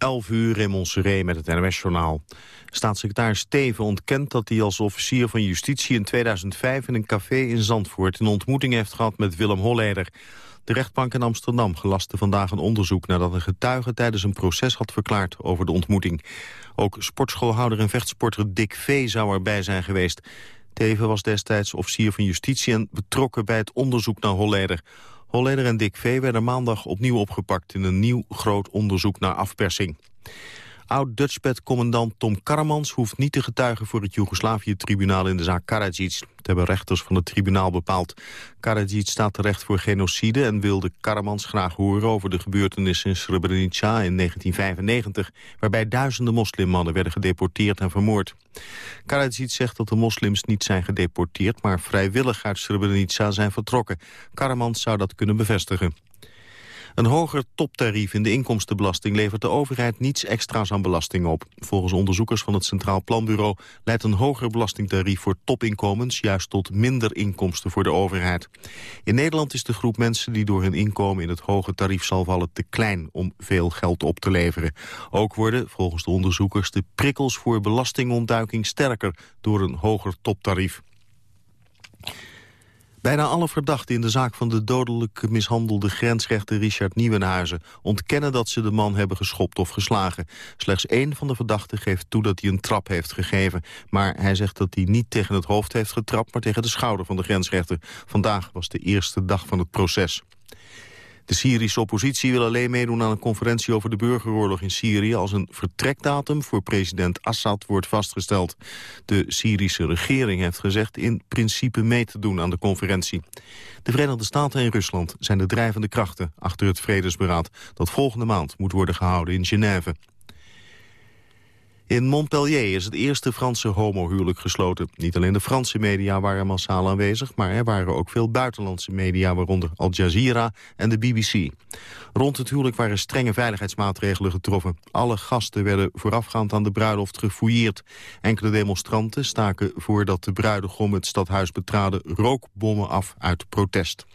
11 uur in Montserrat met het NOS-journaal. Staatssecretaris Steven ontkent dat hij als officier van justitie in 2005 in een café in Zandvoort een ontmoeting heeft gehad met Willem Holleder. De rechtbank in Amsterdam gelaste vandaag een onderzoek nadat een getuige tijdens een proces had verklaard over de ontmoeting. Ook sportschoolhouder en vechtsporter Dick V. zou erbij zijn geweest. Teven was destijds officier van justitie en betrokken bij het onderzoek naar Holleder. Holleder en Dick V. werden maandag opnieuw opgepakt in een nieuw groot onderzoek naar afpersing. Oud-Dutchbed-commandant Tom Karamans hoeft niet te getuigen voor het Joegoslavië-tribunaal in de zaak Karadzic. Dat hebben rechters van het tribunaal bepaald. Karadzic staat terecht voor genocide en wilde Karamans graag horen over de gebeurtenissen in Srebrenica in 1995, waarbij duizenden moslimmannen werden gedeporteerd en vermoord. Karadzic zegt dat de moslims niet zijn gedeporteerd, maar vrijwillig uit Srebrenica zijn vertrokken. Karamans zou dat kunnen bevestigen. Een hoger toptarief in de inkomstenbelasting levert de overheid niets extra's aan belasting op. Volgens onderzoekers van het Centraal Planbureau leidt een hoger belastingtarief voor topinkomens juist tot minder inkomsten voor de overheid. In Nederland is de groep mensen die door hun inkomen in het hoge tarief zal vallen te klein om veel geld op te leveren. Ook worden volgens de onderzoekers de prikkels voor belastingontduiking sterker door een hoger toptarief. Bijna alle verdachten in de zaak van de dodelijk mishandelde grensrechter Richard Nieuwenhuizen ontkennen dat ze de man hebben geschopt of geslagen. Slechts één van de verdachten geeft toe dat hij een trap heeft gegeven. Maar hij zegt dat hij niet tegen het hoofd heeft getrapt, maar tegen de schouder van de grensrechter. Vandaag was de eerste dag van het proces. De Syrische oppositie wil alleen meedoen aan een conferentie over de burgeroorlog in Syrië als een vertrekdatum voor president Assad wordt vastgesteld. De Syrische regering heeft gezegd in principe mee te doen aan de conferentie. De Verenigde Staten en Rusland zijn de drijvende krachten achter het vredesberaad dat volgende maand moet worden gehouden in Genève. In Montpellier is het eerste Franse homohuwelijk gesloten. Niet alleen de Franse media waren massaal aanwezig... maar er waren ook veel buitenlandse media, waaronder Al Jazeera en de BBC. Rond het huwelijk waren strenge veiligheidsmaatregelen getroffen. Alle gasten werden voorafgaand aan de bruiloft gefouilleerd. Enkele demonstranten staken voordat de bruidegom het stadhuis betraden... rookbommen af uit protest.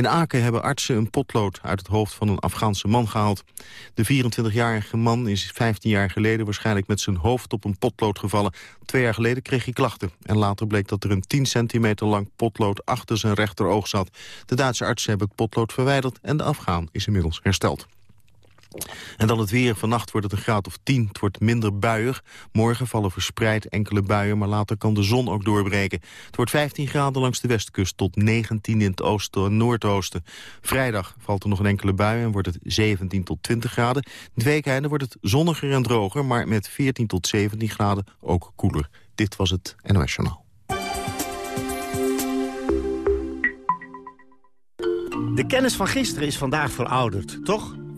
In Aken hebben artsen een potlood uit het hoofd van een Afghaanse man gehaald. De 24-jarige man is 15 jaar geleden waarschijnlijk met zijn hoofd op een potlood gevallen. Twee jaar geleden kreeg hij klachten. En later bleek dat er een 10 centimeter lang potlood achter zijn rechteroog zat. De Duitse artsen hebben het potlood verwijderd en de Afghaan is inmiddels hersteld. En dan het weer. Vannacht wordt het een graad of 10. Het wordt minder buiig. Morgen vallen verspreid enkele buien, maar later kan de zon ook doorbreken. Het wordt 15 graden langs de westkust tot 19 in het oosten en noordoosten. Vrijdag valt er nog een enkele bui en wordt het 17 tot 20 graden. Het weekende wordt het zonniger en droger, maar met 14 tot 17 graden ook koeler. Dit was het NOS Journaal. De kennis van gisteren is vandaag verouderd, toch?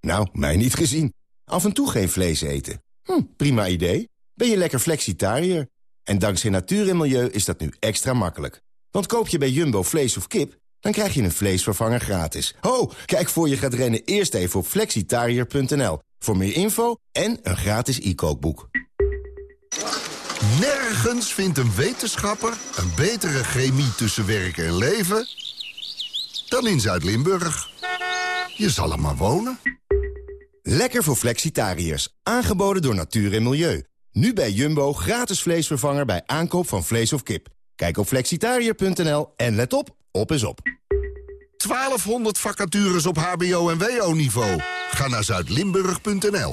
Nou, mij niet gezien. Af en toe geen vlees eten. Hm, prima idee. Ben je lekker flexitariër? En dankzij natuur en milieu is dat nu extra makkelijk. Want koop je bij Jumbo vlees of kip, dan krijg je een vleesvervanger gratis. Ho, kijk voor je gaat rennen eerst even op flexitariër.nl. Voor meer info en een gratis e-kookboek. Nergens vindt een wetenschapper een betere chemie tussen werk en leven... dan in Zuid-Limburg. Je zal er maar wonen. Lekker voor flexitariërs. Aangeboden door Natuur en Milieu. Nu bij Jumbo gratis vleesvervanger bij aankoop van vlees of kip. Kijk op flexitariër.nl en let op, op is op. 1200 vacatures op hbo- en wo-niveau. Ga naar zuidlimburg.nl.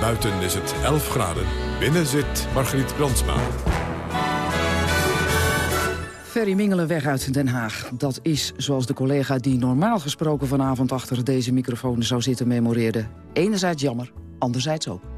Buiten is het 11 graden. Binnen zit Margriet Brandsma. Ferry Mingelen weg uit Den Haag. Dat is, zoals de collega die normaal gesproken vanavond achter deze microfoon zou zitten memoreerde. Enerzijds jammer, anderzijds ook.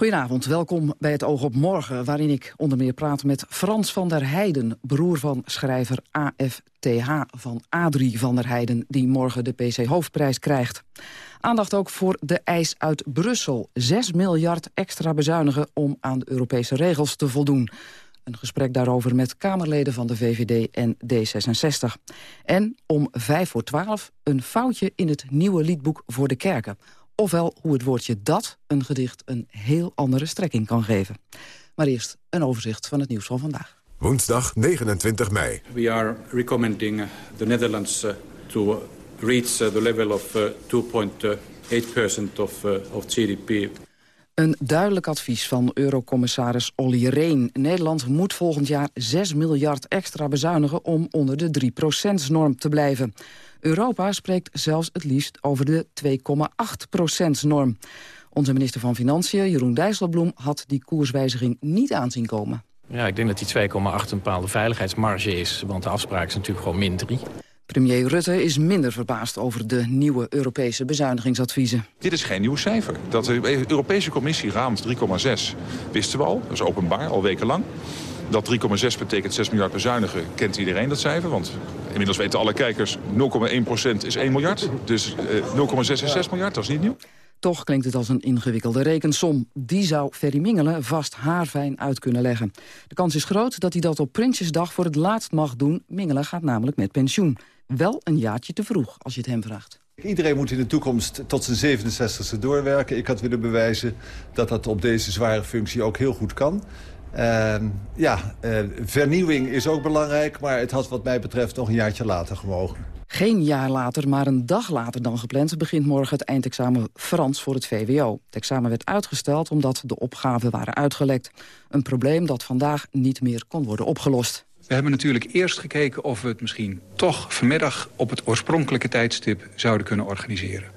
Goedenavond, welkom bij het Oog op Morgen... waarin ik onder meer praat met Frans van der Heijden... broer van schrijver AFTH van Adrie van der Heijden... die morgen de PC-hoofdprijs krijgt. Aandacht ook voor de eis uit Brussel. 6 miljard extra bezuinigen om aan de Europese regels te voldoen. Een gesprek daarover met Kamerleden van de VVD en D66. En om 5 voor 12 een foutje in het nieuwe liedboek voor de kerken ofwel hoe het woordje dat een gedicht een heel andere strekking kan geven. Maar eerst een overzicht van het nieuws van vandaag. Woensdag 29 mei. We are recommending uh, the Netherlands uh, to reach uh, the level of 2.8% of, of GDP. Een duidelijk advies van eurocommissaris Olly Reen. Nederland moet volgend jaar 6 miljard extra bezuinigen om onder de 3%-norm te blijven. Europa spreekt zelfs het liefst over de 2,8-norm. Onze minister van Financiën, Jeroen Dijsselbloem, had die koerswijziging niet aanzien komen. Ja, ik denk dat die 2,8 een bepaalde veiligheidsmarge is, want de afspraak is natuurlijk gewoon min 3. Premier Rutte is minder verbaasd over de nieuwe Europese bezuinigingsadviezen. Dit is geen nieuw cijfer. Dat de Europese Commissie raamt 3,6 wisten we al. Dat is openbaar, al wekenlang. Dat 3,6 betekent 6 miljard bezuinigen, kent iedereen dat cijfer. Want inmiddels weten alle kijkers, 0,1% is 1 miljard. Dus 0,6 eh, is 6 miljard, dat is niet nieuw. Toch klinkt het als een ingewikkelde rekensom. Die zou Ferry Mingelen vast haarfijn uit kunnen leggen. De kans is groot dat hij dat op Prinsjesdag voor het laatst mag doen. Mingelen gaat namelijk met pensioen. Wel een jaartje te vroeg, als je het hem vraagt. Iedereen moet in de toekomst tot zijn 67e doorwerken. Ik had willen bewijzen dat dat op deze zware functie ook heel goed kan. Uh, ja, uh, vernieuwing is ook belangrijk, maar het had wat mij betreft nog een jaartje later gemogen. Geen jaar later, maar een dag later dan gepland... begint morgen het eindexamen Frans voor het VWO. Het examen werd uitgesteld omdat de opgaven waren uitgelekt. Een probleem dat vandaag niet meer kon worden opgelost. We hebben natuurlijk eerst gekeken of we het misschien toch vanmiddag... op het oorspronkelijke tijdstip zouden kunnen organiseren.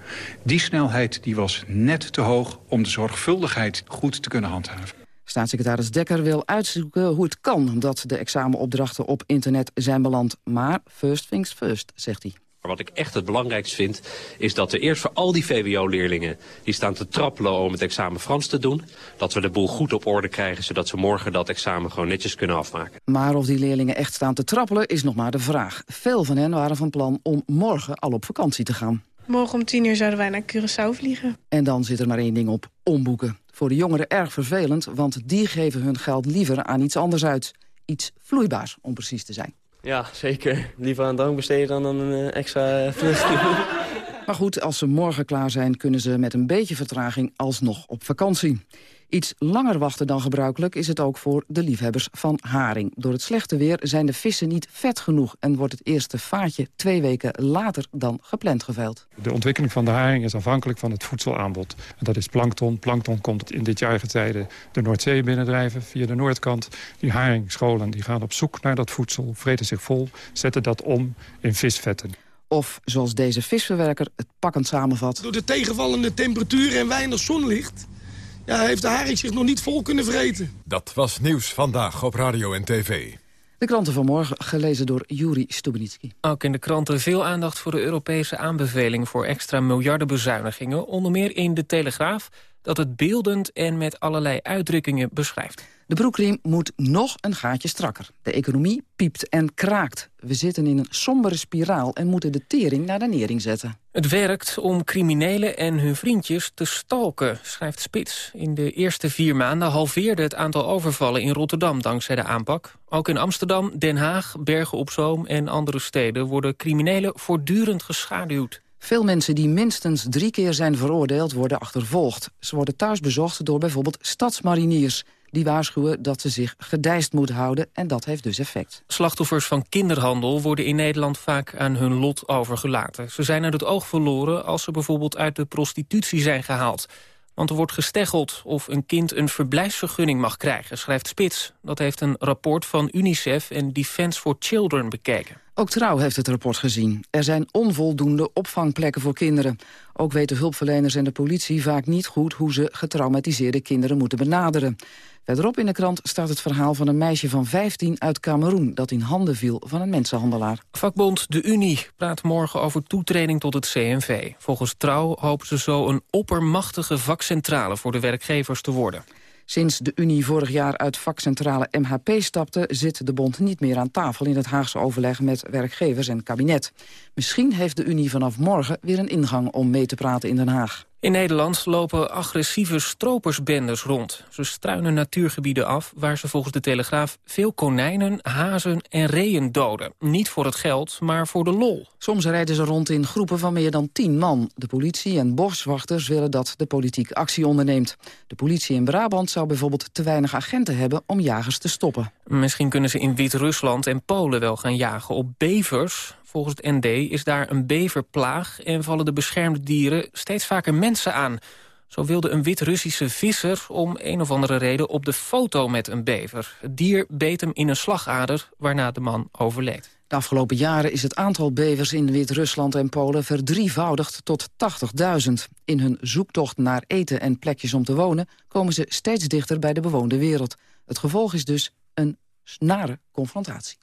Die snelheid die was net te hoog om de zorgvuldigheid goed te kunnen handhaven. Staatssecretaris Dekker wil uitzoeken hoe het kan dat de examenopdrachten op internet zijn beland. Maar first things first, zegt hij. Wat ik echt het belangrijkste vind, is dat er eerst voor al die VWO-leerlingen... die staan te trappelen om het examen Frans te doen... dat we de boel goed op orde krijgen... zodat ze morgen dat examen gewoon netjes kunnen afmaken. Maar of die leerlingen echt staan te trappelen, is nog maar de vraag. Veel van hen waren van plan om morgen al op vakantie te gaan. Morgen om tien uur zouden wij naar Curaçao vliegen. En dan zit er maar één ding op, omboeken. Voor de jongeren erg vervelend, want die geven hun geld liever aan iets anders uit. Iets vloeibaars, om precies te zijn. Ja, zeker. Liever aan drank besteden dan aan een eh, extra vlucht. maar goed, als ze morgen klaar zijn... kunnen ze met een beetje vertraging alsnog op vakantie. Iets langer wachten dan gebruikelijk is het ook voor de liefhebbers van haring. Door het slechte weer zijn de vissen niet vet genoeg... en wordt het eerste vaatje twee weken later dan gepland geveild. De ontwikkeling van de haring is afhankelijk van het voedselaanbod. En dat is plankton. Plankton komt in dit jaargetijde de Noordzee binnendrijven via de noordkant. Die haringscholen die gaan op zoek naar dat voedsel, vreten zich vol... zetten dat om in visvetten. Of, zoals deze visverwerker het pakkend samenvat... Door de tegenvallende temperatuur en weinig zonlicht ja, heeft de haring zich nog niet vol kunnen vreten. Dat was Nieuws Vandaag op Radio en TV. De kranten van morgen, gelezen door Juri Stubenitski. Ook in de kranten veel aandacht voor de Europese aanbeveling... voor extra miljardenbezuinigingen. Onder meer in De Telegraaf dat het beeldend en met allerlei uitdrukkingen beschrijft. De broekriem moet nog een gaatje strakker. De economie piept en kraakt. We zitten in een sombere spiraal en moeten de tering naar de nering zetten. Het werkt om criminelen en hun vriendjes te stalken, schrijft Spits. In de eerste vier maanden halveerde het aantal overvallen in Rotterdam dankzij de aanpak. Ook in Amsterdam, Den Haag, Bergen op Zoom en andere steden... worden criminelen voortdurend geschaduwd. Veel mensen die minstens drie keer zijn veroordeeld worden achtervolgd. Ze worden thuis bezocht door bijvoorbeeld stadsmariniers. Die waarschuwen dat ze zich gedijst moeten houden en dat heeft dus effect. Slachtoffers van kinderhandel worden in Nederland vaak aan hun lot overgelaten. Ze zijn uit het oog verloren als ze bijvoorbeeld uit de prostitutie zijn gehaald. Want er wordt gesteggeld of een kind een verblijfsvergunning mag krijgen, schrijft Spits. Dat heeft een rapport van UNICEF en Defence for Children bekeken. Ook Trouw heeft het rapport gezien. Er zijn onvoldoende opvangplekken voor kinderen. Ook weten hulpverleners en de politie vaak niet goed... hoe ze getraumatiseerde kinderen moeten benaderen. Verderop in de krant staat het verhaal van een meisje van 15 uit Cameroen... dat in handen viel van een mensenhandelaar. Vakbond De Unie praat morgen over toetreding tot het CNV. Volgens Trouw hopen ze zo een oppermachtige vakcentrale... voor de werkgevers te worden. Sinds de Unie vorig jaar uit vakcentrale MHP stapte... zit de bond niet meer aan tafel in het Haagse overleg met werkgevers en kabinet. Misschien heeft de Unie vanaf morgen weer een ingang om mee te praten in Den Haag. In Nederland lopen agressieve stropersbendes rond. Ze struinen natuurgebieden af waar ze volgens de Telegraaf... veel konijnen, hazen en reeën doden. Niet voor het geld, maar voor de lol. Soms rijden ze rond in groepen van meer dan tien man. De politie en boswachters willen dat de politiek actie onderneemt. De politie in Brabant zou bijvoorbeeld te weinig agenten hebben... om jagers te stoppen. Misschien kunnen ze in Wit-Rusland en Polen wel gaan jagen op bevers... Volgens het ND is daar een beverplaag en vallen de beschermde dieren steeds vaker mensen aan. Zo wilde een wit-Russische visser om een of andere reden op de foto met een bever. Het dier beet hem in een slagader, waarna de man overleed. De afgelopen jaren is het aantal bevers in Wit-Rusland en Polen verdrievoudigd tot 80.000. In hun zoektocht naar eten en plekjes om te wonen komen ze steeds dichter bij de bewoonde wereld. Het gevolg is dus een nare confrontatie.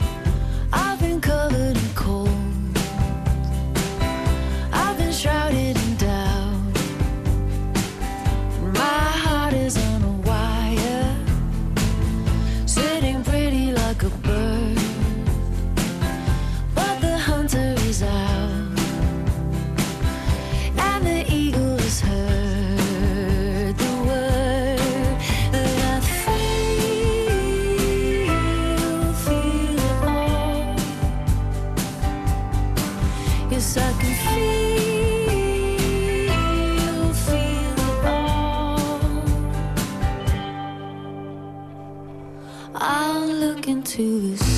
To the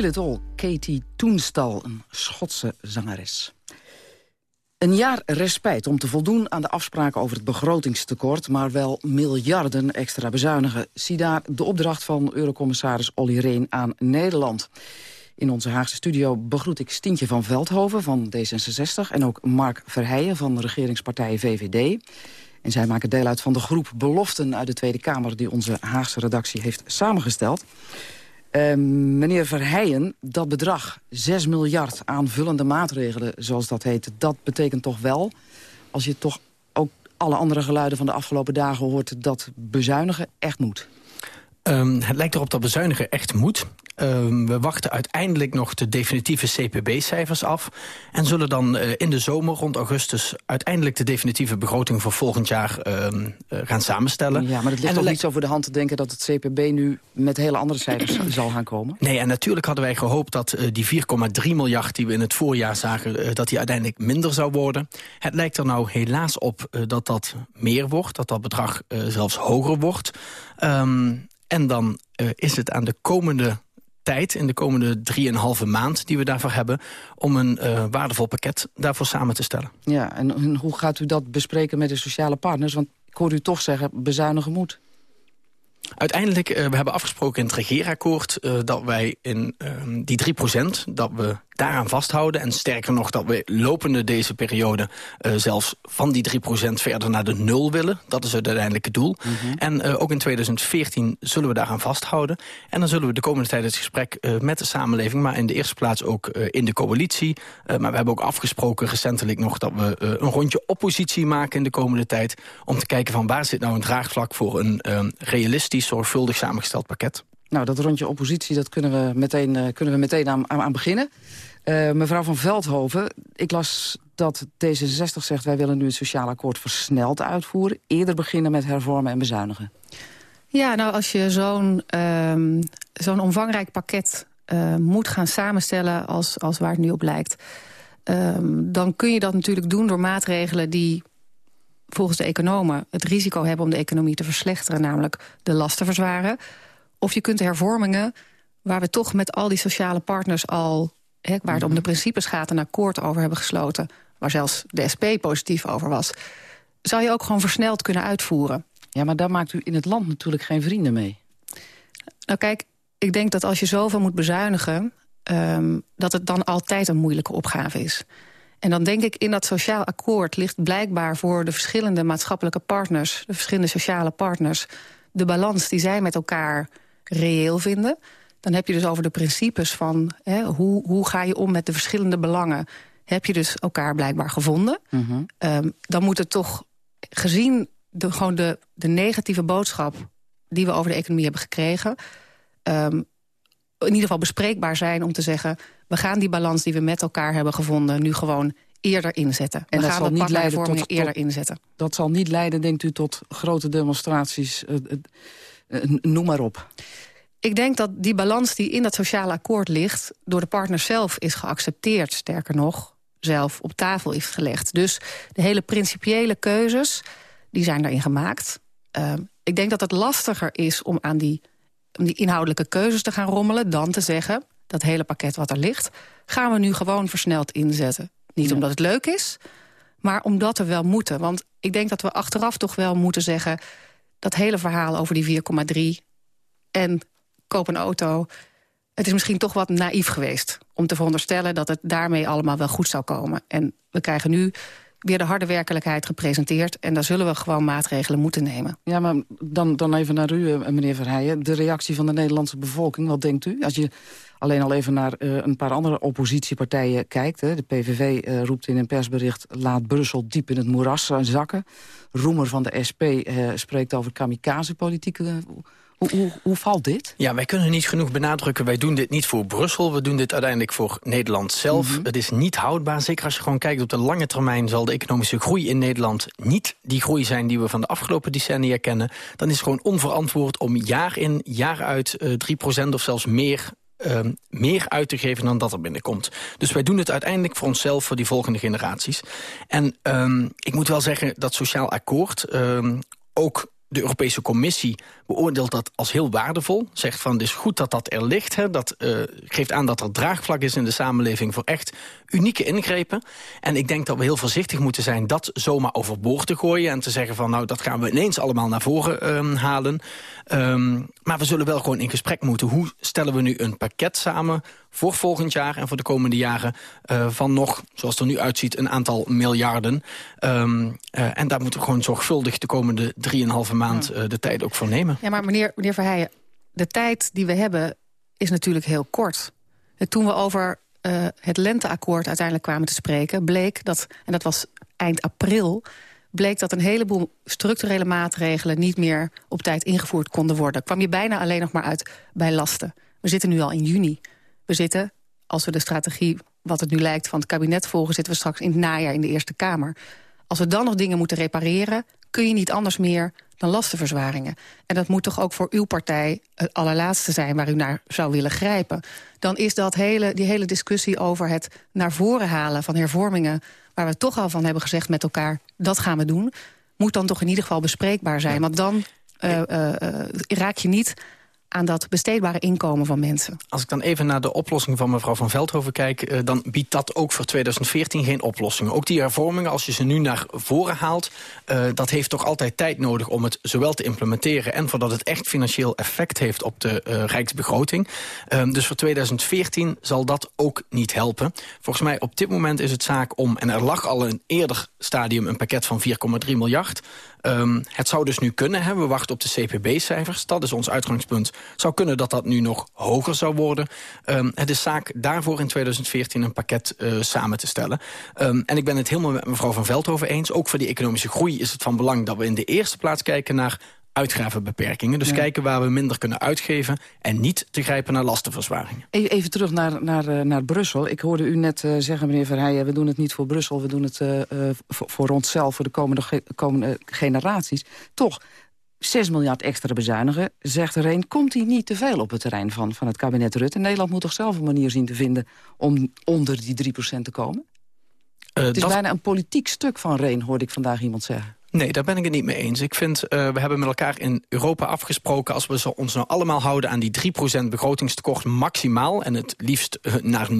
Feel It All, Katie Toenstal, een Schotse zangeres. Een jaar respijt om te voldoen aan de afspraken over het begrotingstekort... maar wel miljarden extra bezuinigen. Zie daar de opdracht van eurocommissaris Olly Reen aan Nederland. In onze Haagse studio begroet ik Stientje van Veldhoven van D66... en ook Mark Verheijen van de regeringspartij VVD. En zij maken deel uit van de groep Beloften uit de Tweede Kamer... die onze Haagse redactie heeft samengesteld. Uh, meneer Verheijen, dat bedrag, 6 miljard aanvullende maatregelen, zoals dat heet... dat betekent toch wel, als je toch ook alle andere geluiden van de afgelopen dagen hoort... dat bezuinigen echt moet? Um, het lijkt erop dat bezuinigen echt moet. Um, we wachten uiteindelijk nog de definitieve CPB-cijfers af... en zullen dan uh, in de zomer, rond augustus... uiteindelijk de definitieve begroting voor volgend jaar uh, uh, gaan samenstellen. Ja, maar het ligt toch niet zo voor de hand te denken... dat het CPB nu met hele andere cijfers zal gaan komen? Nee, en natuurlijk hadden wij gehoopt dat uh, die 4,3 miljard... die we in het voorjaar zagen, dat die uiteindelijk minder zou worden. Het lijkt er nou helaas op dat dat meer wordt, dat dat bedrag zelfs hoger wordt... Um, en dan is het aan de komende tijd, in de komende drieënhalve maand die we daarvoor hebben... om een uh, waardevol pakket daarvoor samen te stellen. Ja, en, en hoe gaat u dat bespreken met de sociale partners? Want ik hoor u toch zeggen, bezuinigen moet. Uiteindelijk, uh, we hebben afgesproken in het regeerakkoord... Uh, dat wij in uh, die 3% dat we daaraan vasthouden. En sterker nog, dat we lopende deze periode... Uh, zelfs van die 3% verder naar de nul willen. Dat is het uiteindelijke doel. Mm -hmm. En uh, ook in 2014 zullen we daaraan vasthouden. En dan zullen we de komende tijd het gesprek uh, met de samenleving... maar in de eerste plaats ook in de coalitie. Maar we hebben ook afgesproken recentelijk nog... dat we een rondje oppositie maken in de komende tijd... om te kijken van waar zit nou een draagvlak voor een realistisch, zorgvuldig samengesteld pakket. Nou, dat rondje oppositie, dat kunnen we meteen, kunnen we meteen aan, aan beginnen. Uh, mevrouw van Veldhoven, ik las dat D66 zegt... wij willen nu het sociaal akkoord versneld uitvoeren. Eerder beginnen met hervormen en bezuinigen. Ja, nou, als je zo'n um, zo'n omvangrijk pakket uh, moet gaan samenstellen... Als, als waar het nu op lijkt... Um, dan kun je dat natuurlijk doen door maatregelen die volgens de economen... het risico hebben om de economie te verslechteren... namelijk de lasten verzwaren. Of je kunt hervormingen waar we toch met al die sociale partners al He, waar het om de principes gaat, een akkoord over hebben gesloten... waar zelfs de SP positief over was... zou je ook gewoon versneld kunnen uitvoeren. Ja, maar daar maakt u in het land natuurlijk geen vrienden mee. Nou kijk, ik denk dat als je zoveel moet bezuinigen... Um, dat het dan altijd een moeilijke opgave is. En dan denk ik, in dat sociaal akkoord ligt blijkbaar... voor de verschillende maatschappelijke partners, de verschillende sociale partners... de balans die zij met elkaar reëel vinden... Dan heb je dus over de principes van hè, hoe, hoe ga je om met de verschillende belangen. Heb je dus elkaar blijkbaar gevonden. Mm -hmm. um, dan moet het toch gezien de, gewoon de, de negatieve boodschap die we over de economie hebben gekregen... Um, in ieder geval bespreekbaar zijn om te zeggen... we gaan die balans die we met elkaar hebben gevonden nu gewoon eerder inzetten. En we dat gaan zal niet leiden tot, eerder inzetten. Dat zal niet leiden, denkt u, tot grote demonstraties, uh, uh, uh, noem maar op. Ik denk dat die balans die in dat sociale akkoord ligt... door de partners zelf is geaccepteerd, sterker nog... zelf op tafel is gelegd. Dus de hele principiële keuzes, die zijn daarin gemaakt. Uh, ik denk dat het lastiger is om aan die, om die inhoudelijke keuzes te gaan rommelen... dan te zeggen, dat hele pakket wat er ligt... gaan we nu gewoon versneld inzetten. Niet ja. omdat het leuk is, maar omdat we wel moeten. Want ik denk dat we achteraf toch wel moeten zeggen... dat hele verhaal over die 4,3 en koop een auto. Het is misschien toch wat naïef geweest om te veronderstellen... dat het daarmee allemaal wel goed zou komen. En we krijgen nu weer de harde werkelijkheid gepresenteerd... en daar zullen we gewoon maatregelen moeten nemen. Ja, maar dan, dan even naar u, eh, meneer Verheijen. De reactie van de Nederlandse bevolking, wat denkt u? Als je alleen al even naar uh, een paar andere oppositiepartijen kijkt... Hè. de PVV uh, roept in een persbericht... laat Brussel diep in het moeras zakken. Roemer van de SP spreekt over kamikaze-politiek... Hoe, hoe, hoe, valt dit? Ja, wij kunnen niet genoeg benadrukken. Wij doen dit niet voor Brussel. We doen dit uiteindelijk voor Nederland zelf. Mm -hmm. Het is niet houdbaar. Zeker als je gewoon kijkt op de lange termijn... zal de economische groei in Nederland niet die groei zijn... die we van de afgelopen decennia kennen. Dan is het gewoon onverantwoord om jaar in, jaar uit... Uh, 3% of zelfs meer uh, meer uit te geven dan dat er binnenkomt. Dus wij doen het uiteindelijk voor onszelf, voor die volgende generaties. En um, ik moet wel zeggen, dat sociaal akkoord... Um, ook de Europese Commissie beoordeelt dat als heel waardevol. Zegt van, het is goed dat dat er ligt. Hè. Dat uh, geeft aan dat er draagvlak is in de samenleving... voor echt unieke ingrepen. En ik denk dat we heel voorzichtig moeten zijn... dat zomaar overboord te gooien en te zeggen van... nou, dat gaan we ineens allemaal naar voren um, halen. Um, maar we zullen wel gewoon in gesprek moeten. Hoe stellen we nu een pakket samen voor volgend jaar en voor de komende jaren... Uh, van nog, zoals het er nu uitziet, een aantal miljarden. Um, uh, en daar moeten we gewoon zorgvuldig de komende drieënhalve maand uh, de tijd ook voor nemen. Ja, maar meneer, meneer Verheijen, de tijd die we hebben is natuurlijk heel kort. Toen we over het lenteakkoord uiteindelijk kwamen te spreken... bleek dat, en dat was eind april bleek dat een heleboel structurele maatregelen... niet meer op tijd ingevoerd konden worden. Kwam je bijna alleen nog maar uit bij lasten. We zitten nu al in juni. We zitten, als we de strategie, wat het nu lijkt, van het kabinet volgen... zitten we straks in het najaar in de Eerste Kamer. Als we dan nog dingen moeten repareren... kun je niet anders meer dan lastenverzwaringen. En dat moet toch ook voor uw partij het allerlaatste zijn... waar u naar zou willen grijpen. Dan is dat hele, die hele discussie over het naar voren halen van hervormingen... waar we toch al van hebben gezegd met elkaar, dat gaan we doen... moet dan toch in ieder geval bespreekbaar zijn. Want dan uh, uh, raak je niet aan dat besteedbare inkomen van mensen. Als ik dan even naar de oplossing van mevrouw Van Veldhoven kijk... Uh, dan biedt dat ook voor 2014 geen oplossingen. Ook die hervormingen, als je ze nu naar voren haalt... Uh, dat heeft toch altijd tijd nodig om het zowel te implementeren... en voordat het echt financieel effect heeft op de uh, rijksbegroting. Uh, dus voor 2014 zal dat ook niet helpen. Volgens mij op dit moment is het zaak om... en er lag al een eerder stadium een pakket van 4,3 miljard... Um, het zou dus nu kunnen, we wachten op de CPB-cijfers. Dat is ons uitgangspunt. Het zou kunnen dat dat nu nog hoger zou worden. Um, het is zaak daarvoor in 2014 een pakket uh, samen te stellen. Um, en ik ben het helemaal met mevrouw Van Veldhoven eens. Ook voor die economische groei is het van belang dat we in de eerste plaats kijken naar uitgavenbeperkingen. Dus ja. kijken waar we minder kunnen uitgeven... en niet te grijpen naar lastenverzwaringen. Even terug naar, naar, naar Brussel. Ik hoorde u net uh, zeggen, meneer Verheijen... we doen het niet voor Brussel, we doen het uh, uh, voor, voor onszelf... voor de komende, ge komende generaties. Toch, 6 miljard extra bezuinigen, zegt er een... komt die niet te veel op het terrein van, van het kabinet Rutte? Nederland moet toch zelf een manier zien te vinden... om onder die 3% te komen? het is dat... bijna een politiek stuk van Reen, hoorde ik vandaag iemand zeggen. Nee, daar ben ik het niet mee eens. Ik vind, uh, we hebben met elkaar in Europa afgesproken... als we ons nou allemaal houden aan die 3% begrotingstekort maximaal... en het liefst uh, naar 0%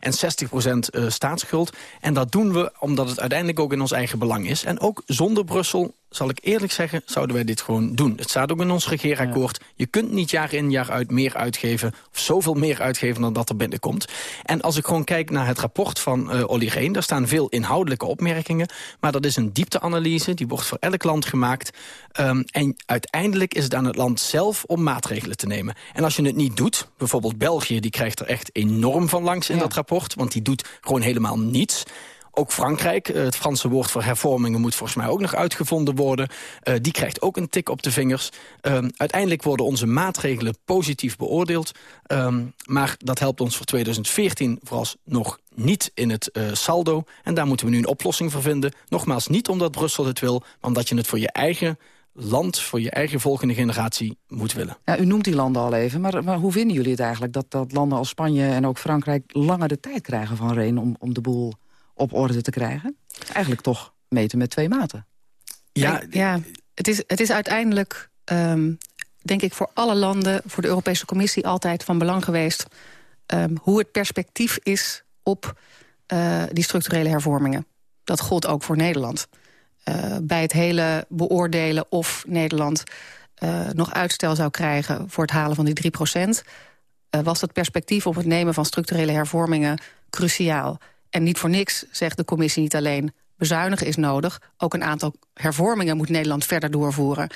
en 60% uh, staatsschuld. En dat doen we omdat het uiteindelijk ook in ons eigen belang is. En ook zonder Brussel zal ik eerlijk zeggen, zouden wij dit gewoon doen. Het staat ook in ons regeerakkoord. Je kunt niet jaar in jaar uit meer uitgeven... of zoveel meer uitgeven dan dat er binnenkomt. En als ik gewoon kijk naar het rapport van uh, Olly Reen... daar staan veel inhoudelijke opmerkingen... maar dat is een diepteanalyse, die wordt voor elk land gemaakt. Um, en uiteindelijk is het aan het land zelf om maatregelen te nemen. En als je het niet doet, bijvoorbeeld België... die krijgt er echt enorm van langs in ja. dat rapport... want die doet gewoon helemaal niets... Ook Frankrijk, eh, het Franse woord voor hervormingen... moet volgens mij ook nog uitgevonden worden. Uh, die krijgt ook een tik op de vingers. Uh, uiteindelijk worden onze maatregelen positief beoordeeld. Um, maar dat helpt ons voor 2014 vooralsnog niet in het uh, saldo. En daar moeten we nu een oplossing voor vinden. Nogmaals, niet omdat Brussel het wil... maar omdat je het voor je eigen land voor je eigen volgende generatie moet willen. Ja, u noemt die landen al even, maar, maar hoe vinden jullie het eigenlijk... dat, dat landen als Spanje en ook Frankrijk langer de tijd krijgen van Reen... om, om de boel op orde te krijgen? Eigenlijk toch meten met twee maten. Ja, ja het, is, het is uiteindelijk, um, denk ik, voor alle landen... voor de Europese Commissie altijd van belang geweest... Um, hoe het perspectief is op uh, die structurele hervormingen. Dat gold ook voor Nederland. Uh, bij het hele beoordelen of Nederland uh, nog uitstel zou krijgen... voor het halen van die 3 procent... was dat perspectief op het nemen van structurele hervormingen cruciaal. En niet voor niks zegt de commissie niet alleen bezuinigen is nodig. Ook een aantal hervormingen moet Nederland verder doorvoeren.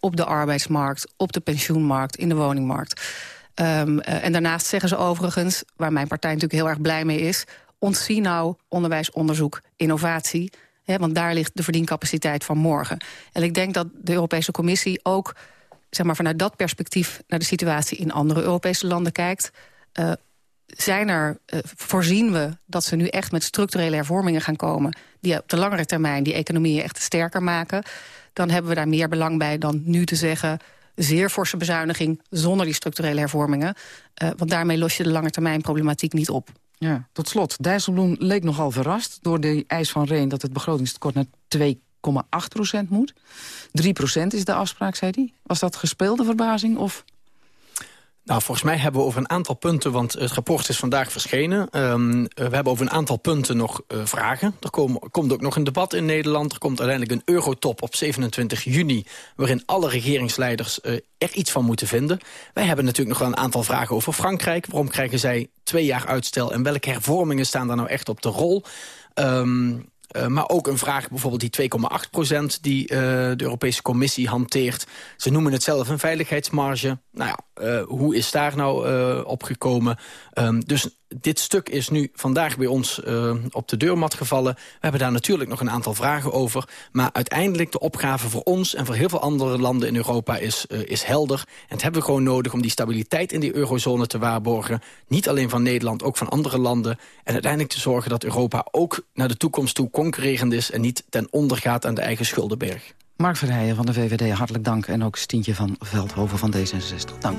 Op de arbeidsmarkt, op de pensioenmarkt, in de woningmarkt. Um, uh, en daarnaast zeggen ze overigens, waar mijn partij natuurlijk heel erg blij mee is... ontzie nou onderwijs, onderzoek, innovatie... Want daar ligt de verdiencapaciteit van morgen. En ik denk dat de Europese Commissie ook zeg maar, vanuit dat perspectief... naar de situatie in andere Europese landen kijkt... Uh, zijn er, uh, voorzien we dat ze nu echt met structurele hervormingen gaan komen... die op de langere termijn die economieën echt sterker maken... dan hebben we daar meer belang bij dan nu te zeggen... zeer forse bezuiniging zonder die structurele hervormingen. Uh, want daarmee los je de lange termijn problematiek niet op. Ja, tot slot, Dijsselbloem leek nogal verrast door de eis van Reen... dat het begrotingstekort naar 2,8% moet. 3% is de afspraak, zei hij. Was dat gespeelde verbazing of... Nou, volgens mij hebben we over een aantal punten, want het rapport is vandaag verschenen. Ehm, we hebben over een aantal punten nog uh, vragen. Er kom, komt ook nog een debat in Nederland. Er komt uiteindelijk een eurotop op 27 juni... waarin alle regeringsleiders uh, er iets van moeten vinden. Wij hebben natuurlijk nog wel een aantal vragen over Frankrijk. Waarom krijgen zij twee jaar uitstel en welke hervormingen staan daar nou echt op de rol? Um, uh, maar ook een vraag, bijvoorbeeld die 2,8 procent... die uh, de Europese Commissie hanteert. Ze noemen het zelf een veiligheidsmarge. Nou ja, uh, hoe is daar nou opgekomen? Um, dus dit stuk is nu vandaag bij ons uh, op de deurmat gevallen. We hebben daar natuurlijk nog een aantal vragen over. Maar uiteindelijk de opgave voor ons en voor heel veel andere landen in Europa is, uh, is helder. En het hebben we gewoon nodig om die stabiliteit in die eurozone te waarborgen. Niet alleen van Nederland, ook van andere landen. En uiteindelijk te zorgen dat Europa ook naar de toekomst toe concurrerend is... en niet ten onder gaat aan de eigen schuldenberg. Mark Verheijen van de VVD, hartelijk dank. En ook Stientje van Veldhoven van D66, dank.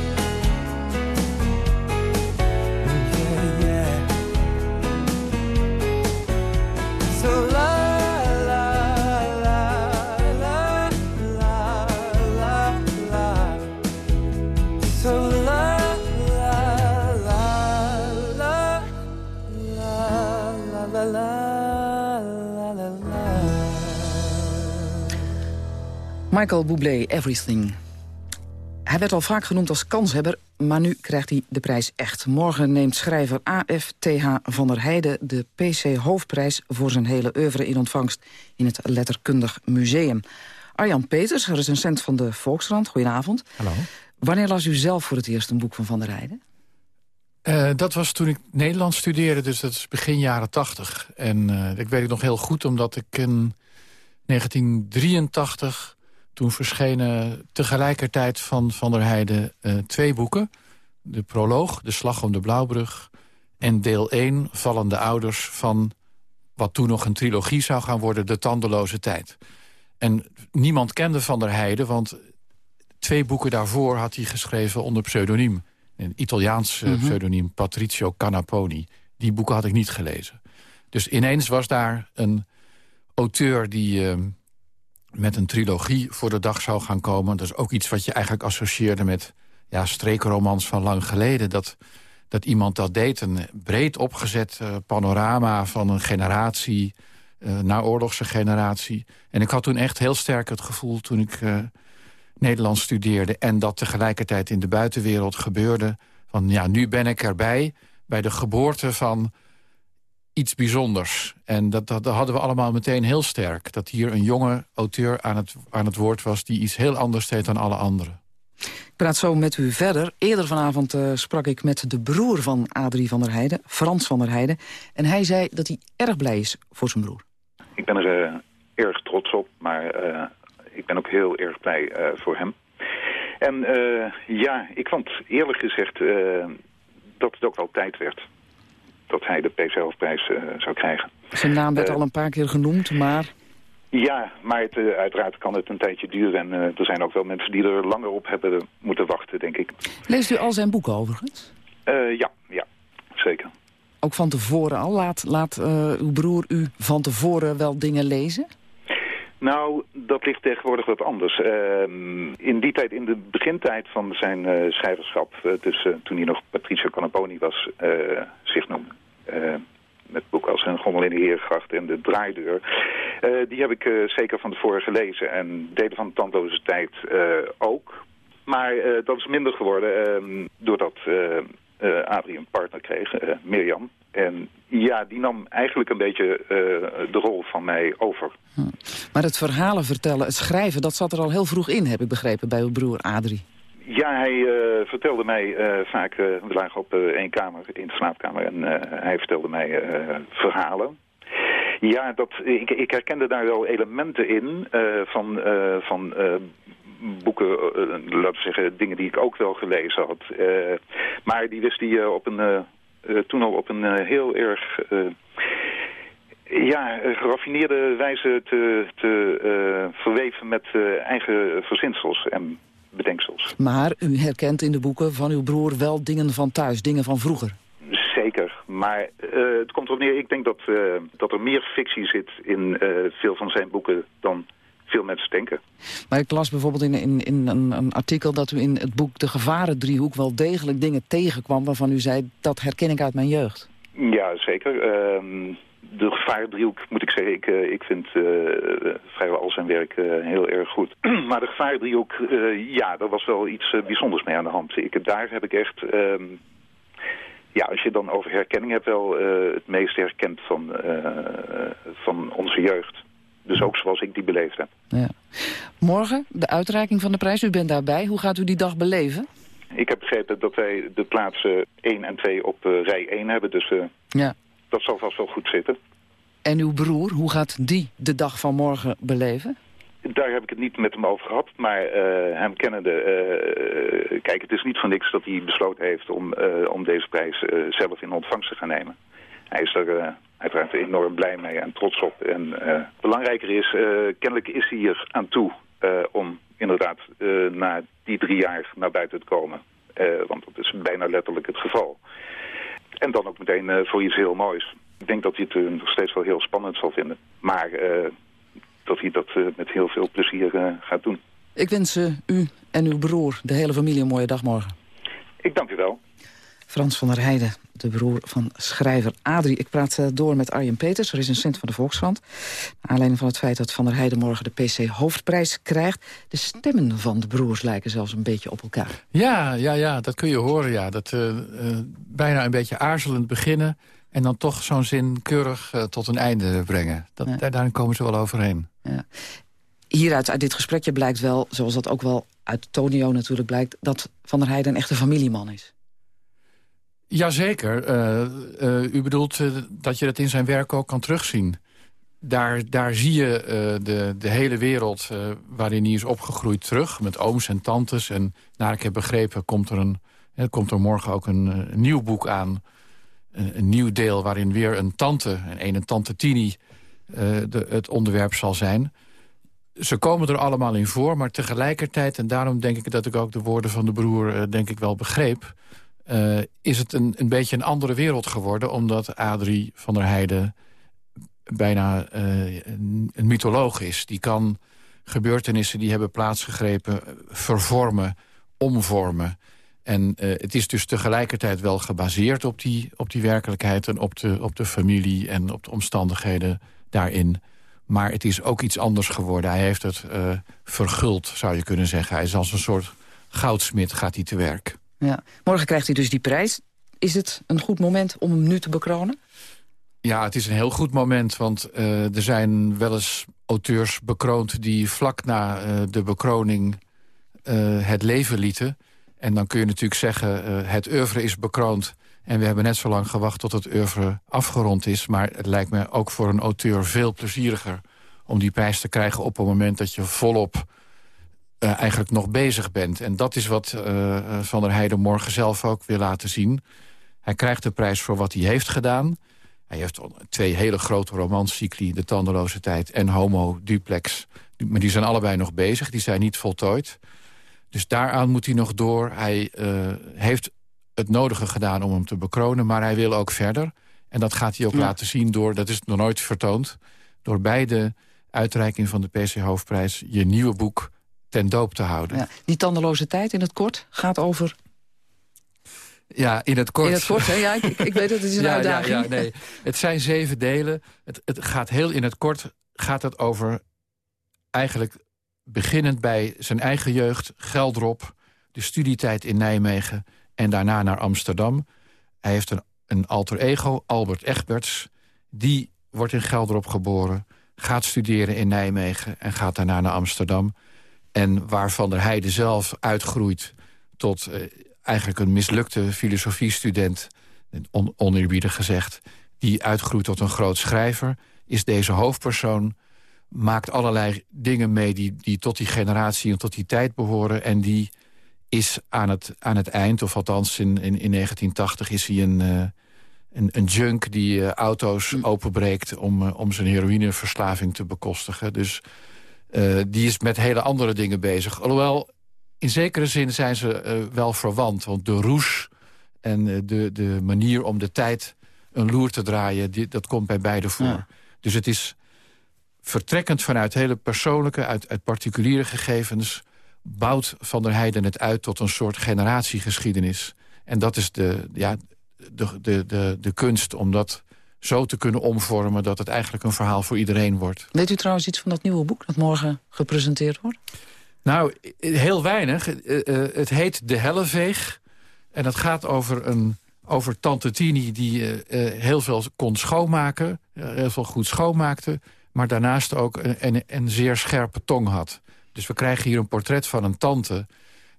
Michael Bublé, Everything. Hij werd al vaak genoemd als kanshebber, maar nu krijgt hij de prijs echt. Morgen neemt schrijver AFTH van der Heijden de PC-hoofdprijs... voor zijn hele oeuvre in ontvangst in het Letterkundig Museum. Arjan Peters, recensent van de Volkskrant, goedenavond. Hallo. Wanneer las u zelf voor het eerst een boek van Van der Heijden? Uh, dat was toen ik Nederlands studeerde, dus dat is begin jaren tachtig. En uh, ik weet het nog heel goed, omdat ik in 1983 Toen verschenen tegelijkertijd van Van der Heijden uh, twee boeken. De proloog, De Slag om de Blauwbrug... en deel 1, Vallende Ouders, van wat toen nog een trilogie zou gaan worden... De Tandeloze Tijd. En niemand kende Van der Heijden, want twee boeken daarvoor had hij geschreven onder pseudoniem. Een Italiaans mm pseudoniem, Patricio Canaponi. Die boeken had ik niet gelezen. Dus ineens was daar een auteur die uh, met een trilogie voor de dag zou gaan komen. Dat is ook iets wat je eigenlijk associeerde met ja, streekromans van lang geleden. Dat, dat iemand dat deed, een breed opgezet uh, panorama van een generatie... Uh, naoorlogse generatie. En ik had toen echt heel sterk het gevoel toen ik Nederlands studeerde... en dat tegelijkertijd in de buitenwereld gebeurde... van ja, nu ben ik erbij bij de geboorte van iets bijzonders. En dat, dat, dat, hadden we allemaal meteen heel sterk. Dat hier een jonge auteur aan het, aan het woord was... die iets heel anders deed dan alle anderen. Ik praat zo met u verder. Eerder vanavond uh, sprak ik met de broer van Adrie van der Heijden, Frans van der Heijden. En hij zei dat hij erg blij is voor zijn broer. Ik ben er uh, erg trots op, maar uh, ik ben ook heel erg blij voor hem. En ja, ik vond eerlijk gezegd dat het ook wel tijd werd dat hij de PC-hoofdprijs uh, zou krijgen. Zijn naam werd uh, al een paar keer genoemd, maar... Ja, maar het, uh, uiteraard kan het een tijdje duren. En er zijn ook wel mensen die er langer op hebben moeten wachten, denk ik. Leest u al zijn boeken overigens? ja, ja, zeker. Ook van tevoren al? Laat, laat uw broer u van tevoren wel dingen lezen? Nou, dat ligt tegenwoordig wat anders. Uh, in die tijd, in de begintijd van zijn uh, schrijverschap, uh, dus toen hij nog Patricio Canaponi was, zich noemde. Met boeken als Een Gommel in de Heergracht en De Draaideur. die heb ik zeker van tevoren gelezen en delen van de tandloze tijd ook. Maar dat is minder geworden ehm, doordat Adrie een partner kreeg, Mirjam. En ja, die nam eigenlijk een beetje de rol van mij over. Hm. Maar het verhalen vertellen, het schrijven, dat zat er al heel vroeg in, heb ik begrepen, bij uw broer Adrie. Ja, hij uh, vertelde mij uh, vaak, we lagen op één kamer, in de slaapkamer, en hij vertelde mij verhalen. Ja, dat, ik, ik herkende daar wel elementen in van, van boeken, laten we zeggen, dingen die ik ook wel gelezen had. maar die wist hij op een uh, toen al op een uh, heel erg uh, ja, geraffineerde wijze te, te verweven met eigen verzinsels en bedenksels. Maar u herkent in de boeken van uw broer wel dingen van thuis, dingen van vroeger? Zeker, maar het komt erop neer, ik denk dat, dat er meer fictie zit in veel van zijn boeken dan veel mensen denken. Maar ik las bijvoorbeeld in, in, in een, een, artikel dat u in het boek De Gevarendriehoek wel degelijk dingen tegenkwam waarvan u zei dat herken ik uit mijn jeugd. Ja, zeker. Uh, de gevarendriehoek moet ik zeggen, ik, uh, ik vind uh, vrijwel al zijn werk uh, heel erg goed. maar de gevarendriehoek, ja, daar was wel iets bijzonders mee aan de hand. Ik, daar heb ik echt... Ehm, ja, als je dan over herkenning hebt, wel het meest herkend van, van onze jeugd. Dus ook zoals ik die beleefd heb. Ja. Morgen, de uitreiking van de prijs. U bent daarbij. Hoe gaat u die dag beleven? Ik heb begrepen dat wij de plaatsen 1 en 2 op uh, rij 1 hebben. Dus ja. Dat zal vast wel goed zitten. En uw broer, hoe gaat die de dag van morgen beleven? Daar heb ik het niet met hem over gehad, maar uh, hem kennende... kijk, het is niet van niks dat hij besloten heeft om, om deze prijs zelf in ontvangst te gaan nemen. Hij is er uiteraard enorm blij mee en trots op. En uh, belangrijker is, uh, kennelijk is hij hier aan toe uh, om inderdaad na die drie jaar naar buiten te komen. want dat is bijna letterlijk het geval. En dan ook meteen voor iets heel moois. Ik denk dat hij het nog steeds wel heel spannend zal vinden. Maar dat hij dat met heel veel plezier gaat doen. Ik wens u en uw broer, de hele familie, een mooie dag morgen. Ik dank u wel. Frans van der Heijden, de broer van schrijver Adrie. Ik praat uh, door met Arjen Peters, recensent van de Volkskrant. Naar aanleiding van het feit dat Van der Heijden morgen de PC-hoofdprijs krijgt. De stemmen van de broers lijken zelfs een beetje op elkaar. Ja, ja, ja dat kun je horen, ja. Dat uh, uh, bijna een beetje aarzelend beginnen... en dan toch zo'n zin keurig tot een einde brengen. Dat, ja. Daar komen ze wel overheen. Ja. Hieruit, uit dit gesprekje blijkt wel, zoals dat ook wel uit Tonio natuurlijk blijkt... dat Van der Heijden een echte familieman is. Jazeker. Uh, uh, u bedoelt uh, dat je dat in zijn werk ook kan terugzien. daar, daar zie je de, de hele wereld waarin hij is opgegroeid terug. Met ooms en tantes. En naar ik heb begrepen komt er, een, komt er morgen ook een, nieuw boek aan. Een, nieuw deel waarin weer een tante, een een tante Tini... De, het onderwerp zal zijn. Ze komen er allemaal in voor, maar tegelijkertijd... en daarom denk ik dat ik ook de woorden van de broer denk ik wel begreep... is het een, een beetje een andere wereld geworden... omdat Adrie van der Heijden bijna uh, een, mytholoog is. Die kan gebeurtenissen die hebben plaatsgegrepen vervormen, omvormen. En het is dus tegelijkertijd wel gebaseerd op die, op die werkelijkheid... en op de, op de familie en op de omstandigheden daarin. Maar het is ook iets anders geworden. Hij heeft het verguld, zou je kunnen zeggen. Hij is als een soort goudsmid, gaat hij te werk. Ja. Morgen krijgt hij dus die prijs. Is het een goed moment om hem nu te bekronen? Ja, het is een heel goed moment, want uh, er zijn wel eens auteurs bekroond... die vlak na uh, de bekroning uh, het leven lieten. En dan kun je natuurlijk zeggen, het oeuvre is bekroond... en we hebben net zo lang gewacht tot het oeuvre afgerond is. Maar het lijkt me ook voor een auteur veel plezieriger... om die prijs te krijgen op het moment dat je volop eigenlijk nog bezig bent. En dat is wat Van der Heijden morgen zelf ook wil laten zien. Hij krijgt de prijs voor wat hij heeft gedaan... Hij heeft twee hele grote romanscycli, De Tandeloze Tijd en Homo Duplex. Maar die zijn allebei nog bezig, die zijn niet voltooid. Dus daaraan moet hij nog door. Hij uh, heeft het nodige gedaan om hem te bekronen, maar hij wil ook verder. En dat gaat hij ook ja. laten zien door, dat is nog nooit vertoond... door bij de uitreiking van de PC Hoofdprijs je nieuwe boek ten doop te houden. Ja, die tandeloze tijd in het kort gaat over ja, in het kort. In het kort, hè? Ja, ik, ik weet dat het is een ja, uitdaging. Ja, ja, nee. Het zijn zeven delen. Het, het gaat heel in het kort gaat het over eigenlijk beginnend bij zijn eigen jeugd, Geldrop, de studietijd in Nijmegen en daarna naar Amsterdam. Hij heeft een, een alter ego, Albert Egberts. Die wordt in Geldrop geboren, gaat studeren in Nijmegen en gaat daarna naar Amsterdam. En waar Van der Heijden zelf uitgroeit tot... Uh, eigenlijk een mislukte filosofiestudent, on oneerbiedig gezegd... die uitgroeit tot een groot schrijver, is deze hoofdpersoon... maakt allerlei dingen mee die, die tot die generatie en tot die tijd behoren... en die is aan het, aan het eind, of althans in, in, in 1980 is hij een... Uh, een, een junk die uh, auto's mm. openbreekt om, uh, om zijn heroïneverslaving te bekostigen. Dus die is met hele andere dingen bezig. Alhoewel, in zekere zin zijn ze uh, wel verwant. Want de roes en uh, de, de manier om de tijd een loer te draaien... Die, dat komt bij beide voor. Ja. Dus het is vertrekkend vanuit hele persoonlijke... uit, uit particuliere gegevens... bouwt Van der Heijden het uit tot een soort generatiegeschiedenis. En dat is de, ja, de, de, de, de kunst om dat zo te kunnen omvormen... dat het eigenlijk een verhaal voor iedereen wordt. Weet u trouwens iets van dat nieuwe boek dat morgen gepresenteerd wordt? Nou, heel weinig. Uh, uh, het heet De Helleveeg. En dat gaat over, een, over tante Tini die uh, heel veel kon schoonmaken. heel veel goed schoonmaakte. Maar daarnaast ook een, een, een, zeer scherpe tong had. Dus we krijgen hier een portret van een tante.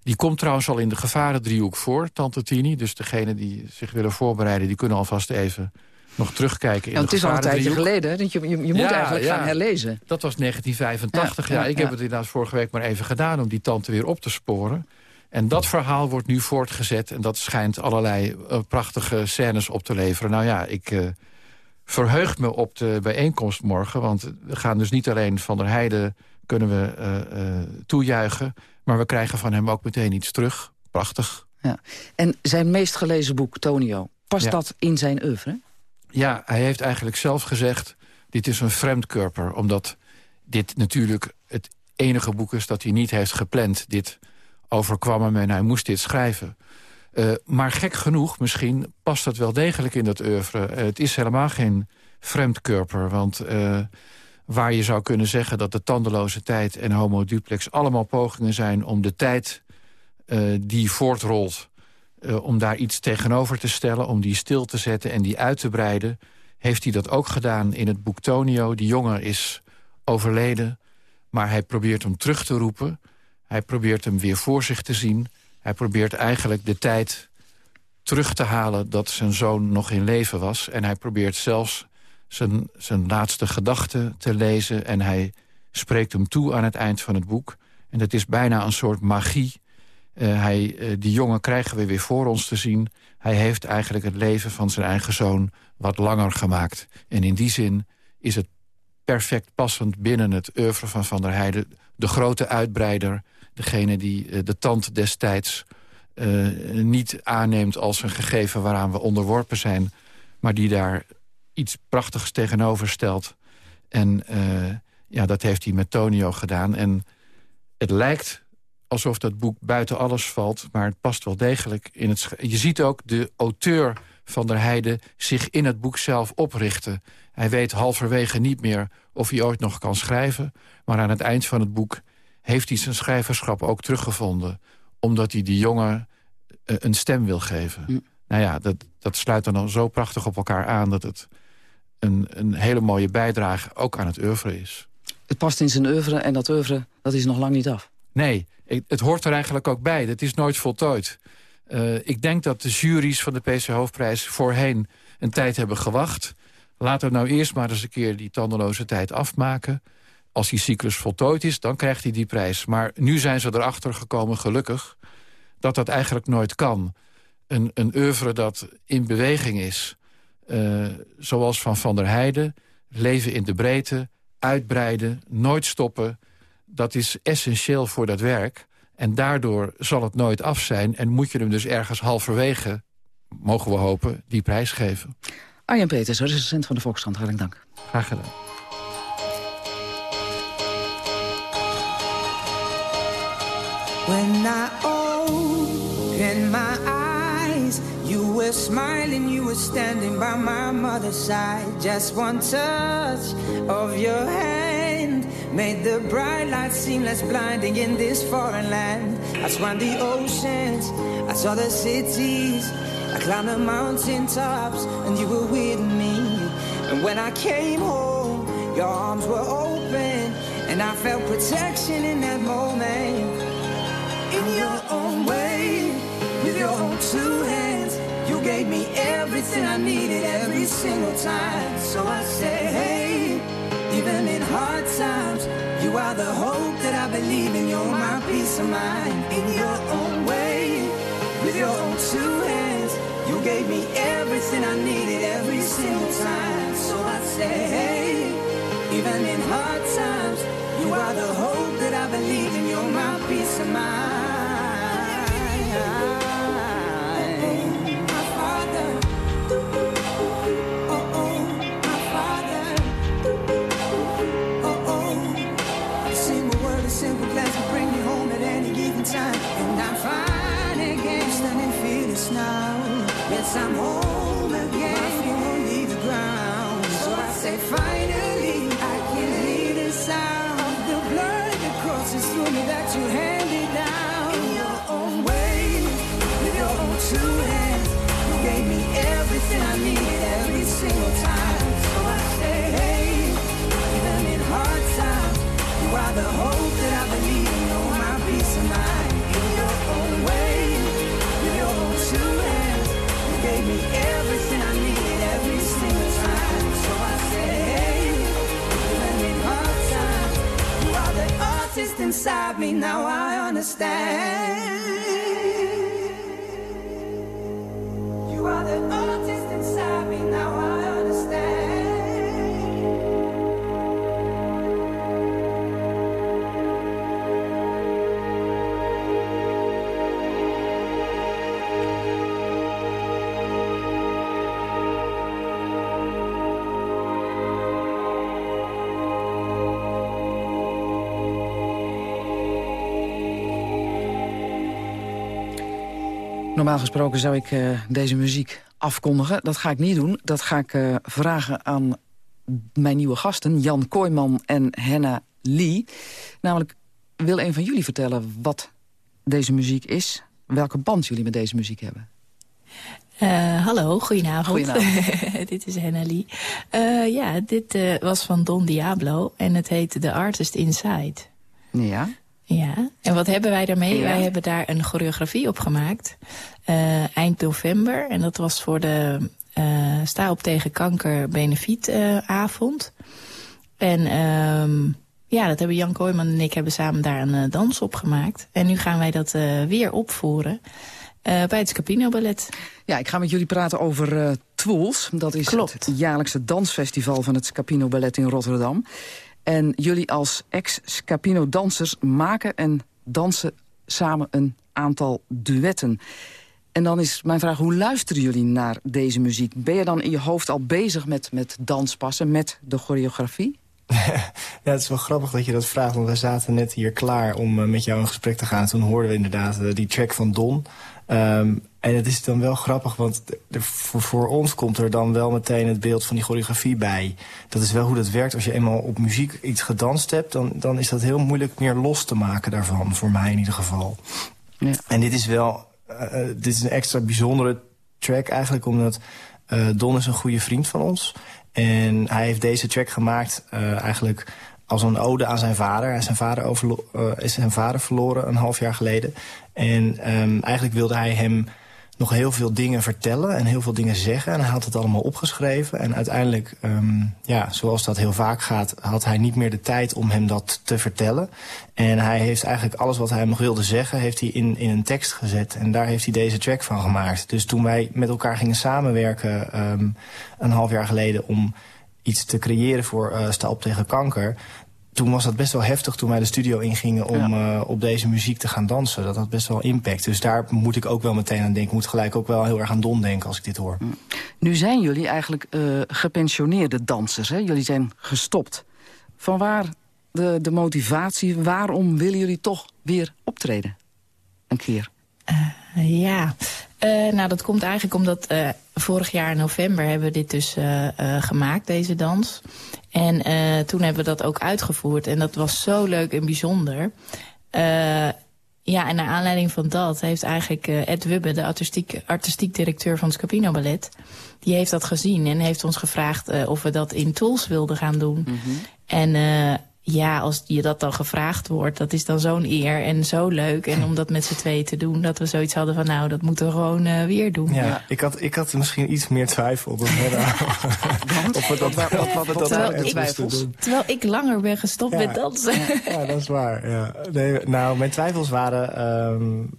Die komt trouwens al in de gevarendriehoek voor, tante Tini. Dus degene die zich willen voorbereiden, die kunnen alvast even nog terugkijken. In ja, het is al een tijdje geleden, dat je, je, je moet ja, eigenlijk ja. gaan herlezen. Dat was 1985, ja. ik heb het inderdaad vorige week maar even gedaan... om die tante weer op te sporen. En dat verhaal wordt nu voortgezet... en dat schijnt allerlei uh, prachtige scènes op te leveren. Nou ja, ik uh, verheug me op de bijeenkomst morgen... want we gaan dus niet alleen Van der Heijden kunnen we uh, toejuichen... maar we krijgen van hem ook meteen iets terug. Prachtig. Ja. En zijn meest gelezen boek, Tonio, past dat in zijn oeuvre? Ja, hij heeft eigenlijk zelf gezegd... dit is een vreemdkörper, omdat dit natuurlijk het enige boek is... dat hij niet heeft gepland. Dit overkwam hem en hij moest dit schrijven. Uh, maar gek genoeg, misschien past dat wel degelijk in dat oeuvre. Uh, het is helemaal geen vreemdkörper, want... Uh, waar je zou kunnen zeggen dat de tandeloze tijd en homo duplex... allemaal pogingen zijn om de tijd die voortrolt uh, om daar iets tegenover te stellen, om die stil te zetten en die uit te breiden... heeft hij dat ook gedaan in het boek Tonio. Die jongen is overleden, maar hij probeert hem terug te roepen. Hij probeert hem weer voor zich te zien. Hij probeert eigenlijk de tijd terug te halen dat zijn zoon nog in leven was. En hij probeert zelfs zijn, zijn laatste gedachten te lezen... en hij spreekt hem toe aan het eind van het boek. En dat is bijna een soort magie. Uh, hij, uh, die jongen krijgen we weer voor ons te zien. Hij heeft eigenlijk het leven van zijn eigen zoon wat langer gemaakt. En in die zin is het perfect passend binnen het oeuvre van Van der Heijden. De grote uitbreider, degene die uh, de tand destijds niet aanneemt als een gegeven waaraan we onderworpen zijn... maar die daar iets prachtigs tegenover stelt. En ja, dat heeft hij met Tonio gedaan. En het lijkt alsof dat boek buiten alles valt... maar het past wel degelijk in het... Je ziet ook de auteur van der Heide zich in het boek zelf oprichten. Hij weet halverwege niet meer of hij ooit nog kan schrijven... maar aan het eind van het boek heeft hij zijn schrijverschap ook teruggevonden... omdat hij die jongen uh, een stem wil geven. Mm. Nou ja, dat, dat sluit dan zo prachtig op elkaar aan... dat het een, een hele mooie bijdrage ook aan het oeuvre is. Het past in zijn oeuvre en dat oeuvre dat is nog lang niet af. Nee, het hoort er eigenlijk ook bij. Het is nooit voltooid. Uh, ik denk dat de juries van de PC Hoofdprijs voorheen een tijd hebben gewacht. Laten we nou eerst maar eens een keer die tandeloze tijd afmaken. Als die cyclus voltooid is, dan krijgt hij die prijs. Maar nu zijn ze erachter gekomen, gelukkig, dat dat eigenlijk nooit kan. Een, een oeuvre dat in beweging is, uh, zoals van Van der Heijden... leven in de breedte, uitbreiden, nooit stoppen dat is essentieel voor dat werk. En daardoor zal het nooit af zijn. En moet je hem dus ergens halverwege, mogen we hopen, die prijs geven. Arjen Peters, recensent van de Volkskrant. Hartelijk dank. Graag gedaan. When I open my eyes, you were smiling, you were standing by my mother's side. Just one touch of your hand Made the bright lights seem less blinding in this foreign land. I swam the oceans, I saw the cities, I climbed the mountain tops, and you were with me. And when I came home, your arms were open, and I felt protection in that moment. In your own way, with your own two hands, gave me everything I needed every single time. So I say, hey even in hard times. You are the hope that I believe in. You're my peace of mind. In your own way, with your own two hands, you gave me everything I needed every single time. So I say, hey, even in hard times, you are the hope that I believe in. You're my peace of mind. I'm home again, my feet won't leave the ground. So I say, finally, I can hear the sound the blood that courses through me that you handed down. In your own way, with your own two hands, you gave me everything I needed every single time. So I say, even in hard times, you are the hope that I believe inside me. Now I understand. Normaal gesproken zou ik uh, deze muziek afkondigen. Dat ga ik niet doen. Dat ga ik uh, vragen aan mijn nieuwe gasten, Jan Kooijman en Henna Lee. Namelijk, wil een van jullie vertellen wat deze muziek is? Welke band jullie met deze muziek hebben? Uh, hallo, goedenavond. goedenavond. dit is Henna Lee. ja, dit was van Don Diablo en het heet The Artist Inside. Ja. Ja, en wat hebben wij daarmee? Ja. Wij hebben daar een choreografie op gemaakt. Uh, eind november. En dat was voor de eh, Sta op tegen kanker benefietavond. en ehm, ja, dat hebben Jan Kooijman en ik hebben samen daar een dans op gemaakt. En nu gaan wij dat weer opvoeren. bij het Scapino Ballet. Ja, ik ga met jullie praten over uh, Twools. Dat is het jaarlijkse dansfestival van het Scapino Ballet in Rotterdam. En jullie als ex-Scapino-dansers maken en dansen samen een aantal duetten. En dan is mijn vraag, hoe luisteren jullie naar deze muziek? Ben je dan in je hoofd al bezig met, met danspassen, met de choreografie? ja, het is wel grappig dat je dat vraagt, want we zaten net hier klaar om uh, met jou in gesprek te gaan. Toen hoorden we inderdaad uh, die track van Don. Um, en het is dan wel grappig, want voor, voor, ons komt er dan wel meteen het beeld van die choreografie bij. Dat is wel hoe dat werkt. Als je eenmaal op muziek iets gedanst hebt, dan, dan is dat heel moeilijk meer los te maken daarvan. Voor mij in ieder geval. Ja. En dit is wel, uh, dit is een extra bijzondere track eigenlijk, omdat uh, Don is een goede vriend van ons. En hij heeft deze track gemaakt uh, eigenlijk als een ode aan zijn vader. Hij is zijn vader, overlo is zijn vader verloren een half jaar geleden. En um, eigenlijk wilde hij hem nog heel veel dingen vertellen en heel veel dingen zeggen. En hij had het allemaal opgeschreven. En uiteindelijk, um, ja, zoals dat heel vaak gaat... had hij niet meer de tijd om hem dat te vertellen. En hij heeft eigenlijk alles wat hij nog wilde zeggen... heeft hij in, in een tekst gezet. En daar heeft hij deze track van gemaakt. Dus toen wij met elkaar gingen samenwerken... Um, een half jaar geleden om iets te creëren voor uh, Sta tegen kanker toen was dat best wel heftig toen wij de studio ingingen om ja. uh, op deze muziek te gaan dansen. Dat had best wel impact. Dus daar moet ik ook wel meteen aan denken. Ik moet gelijk ook wel heel erg aan Don denken als ik dit hoor. Nu zijn jullie eigenlijk uh, gepensioneerde dansers. Hè? Jullie zijn gestopt. Vanwaar de, de motivatie? Waarom willen jullie toch weer optreden? Een keer. Uh, ja, nou dat komt eigenlijk omdat vorig jaar in november hebben we dit dus gemaakt, deze dans. En uh, toen hebben we dat ook uitgevoerd. En dat was zo leuk en bijzonder. Uh, ja, en naar aanleiding van dat heeft eigenlijk uh, Ed Wubbe, de artistiek, artistiek directeur van het Scapino Ballet... die heeft dat gezien en heeft ons gevraagd of we dat in tools wilden gaan doen. Mm -hmm. En ja, als je dat dan gevraagd wordt, dat is dan zo'n eer en zo leuk. En om dat met z'n tweeën te doen, dat we zoiets hadden van... nou, dat moeten we gewoon uh, weer doen. Ja, ja, Ik, had, ik had misschien iets meer twijfel dan of we dat, wat, wat, wat, wat terwijl, ik, twijfels? terwijl ik langer ben gestopt ja, met dansen. Ja, ja, dat is waar. Ja. Nee, nou, mijn twijfels waren... Um,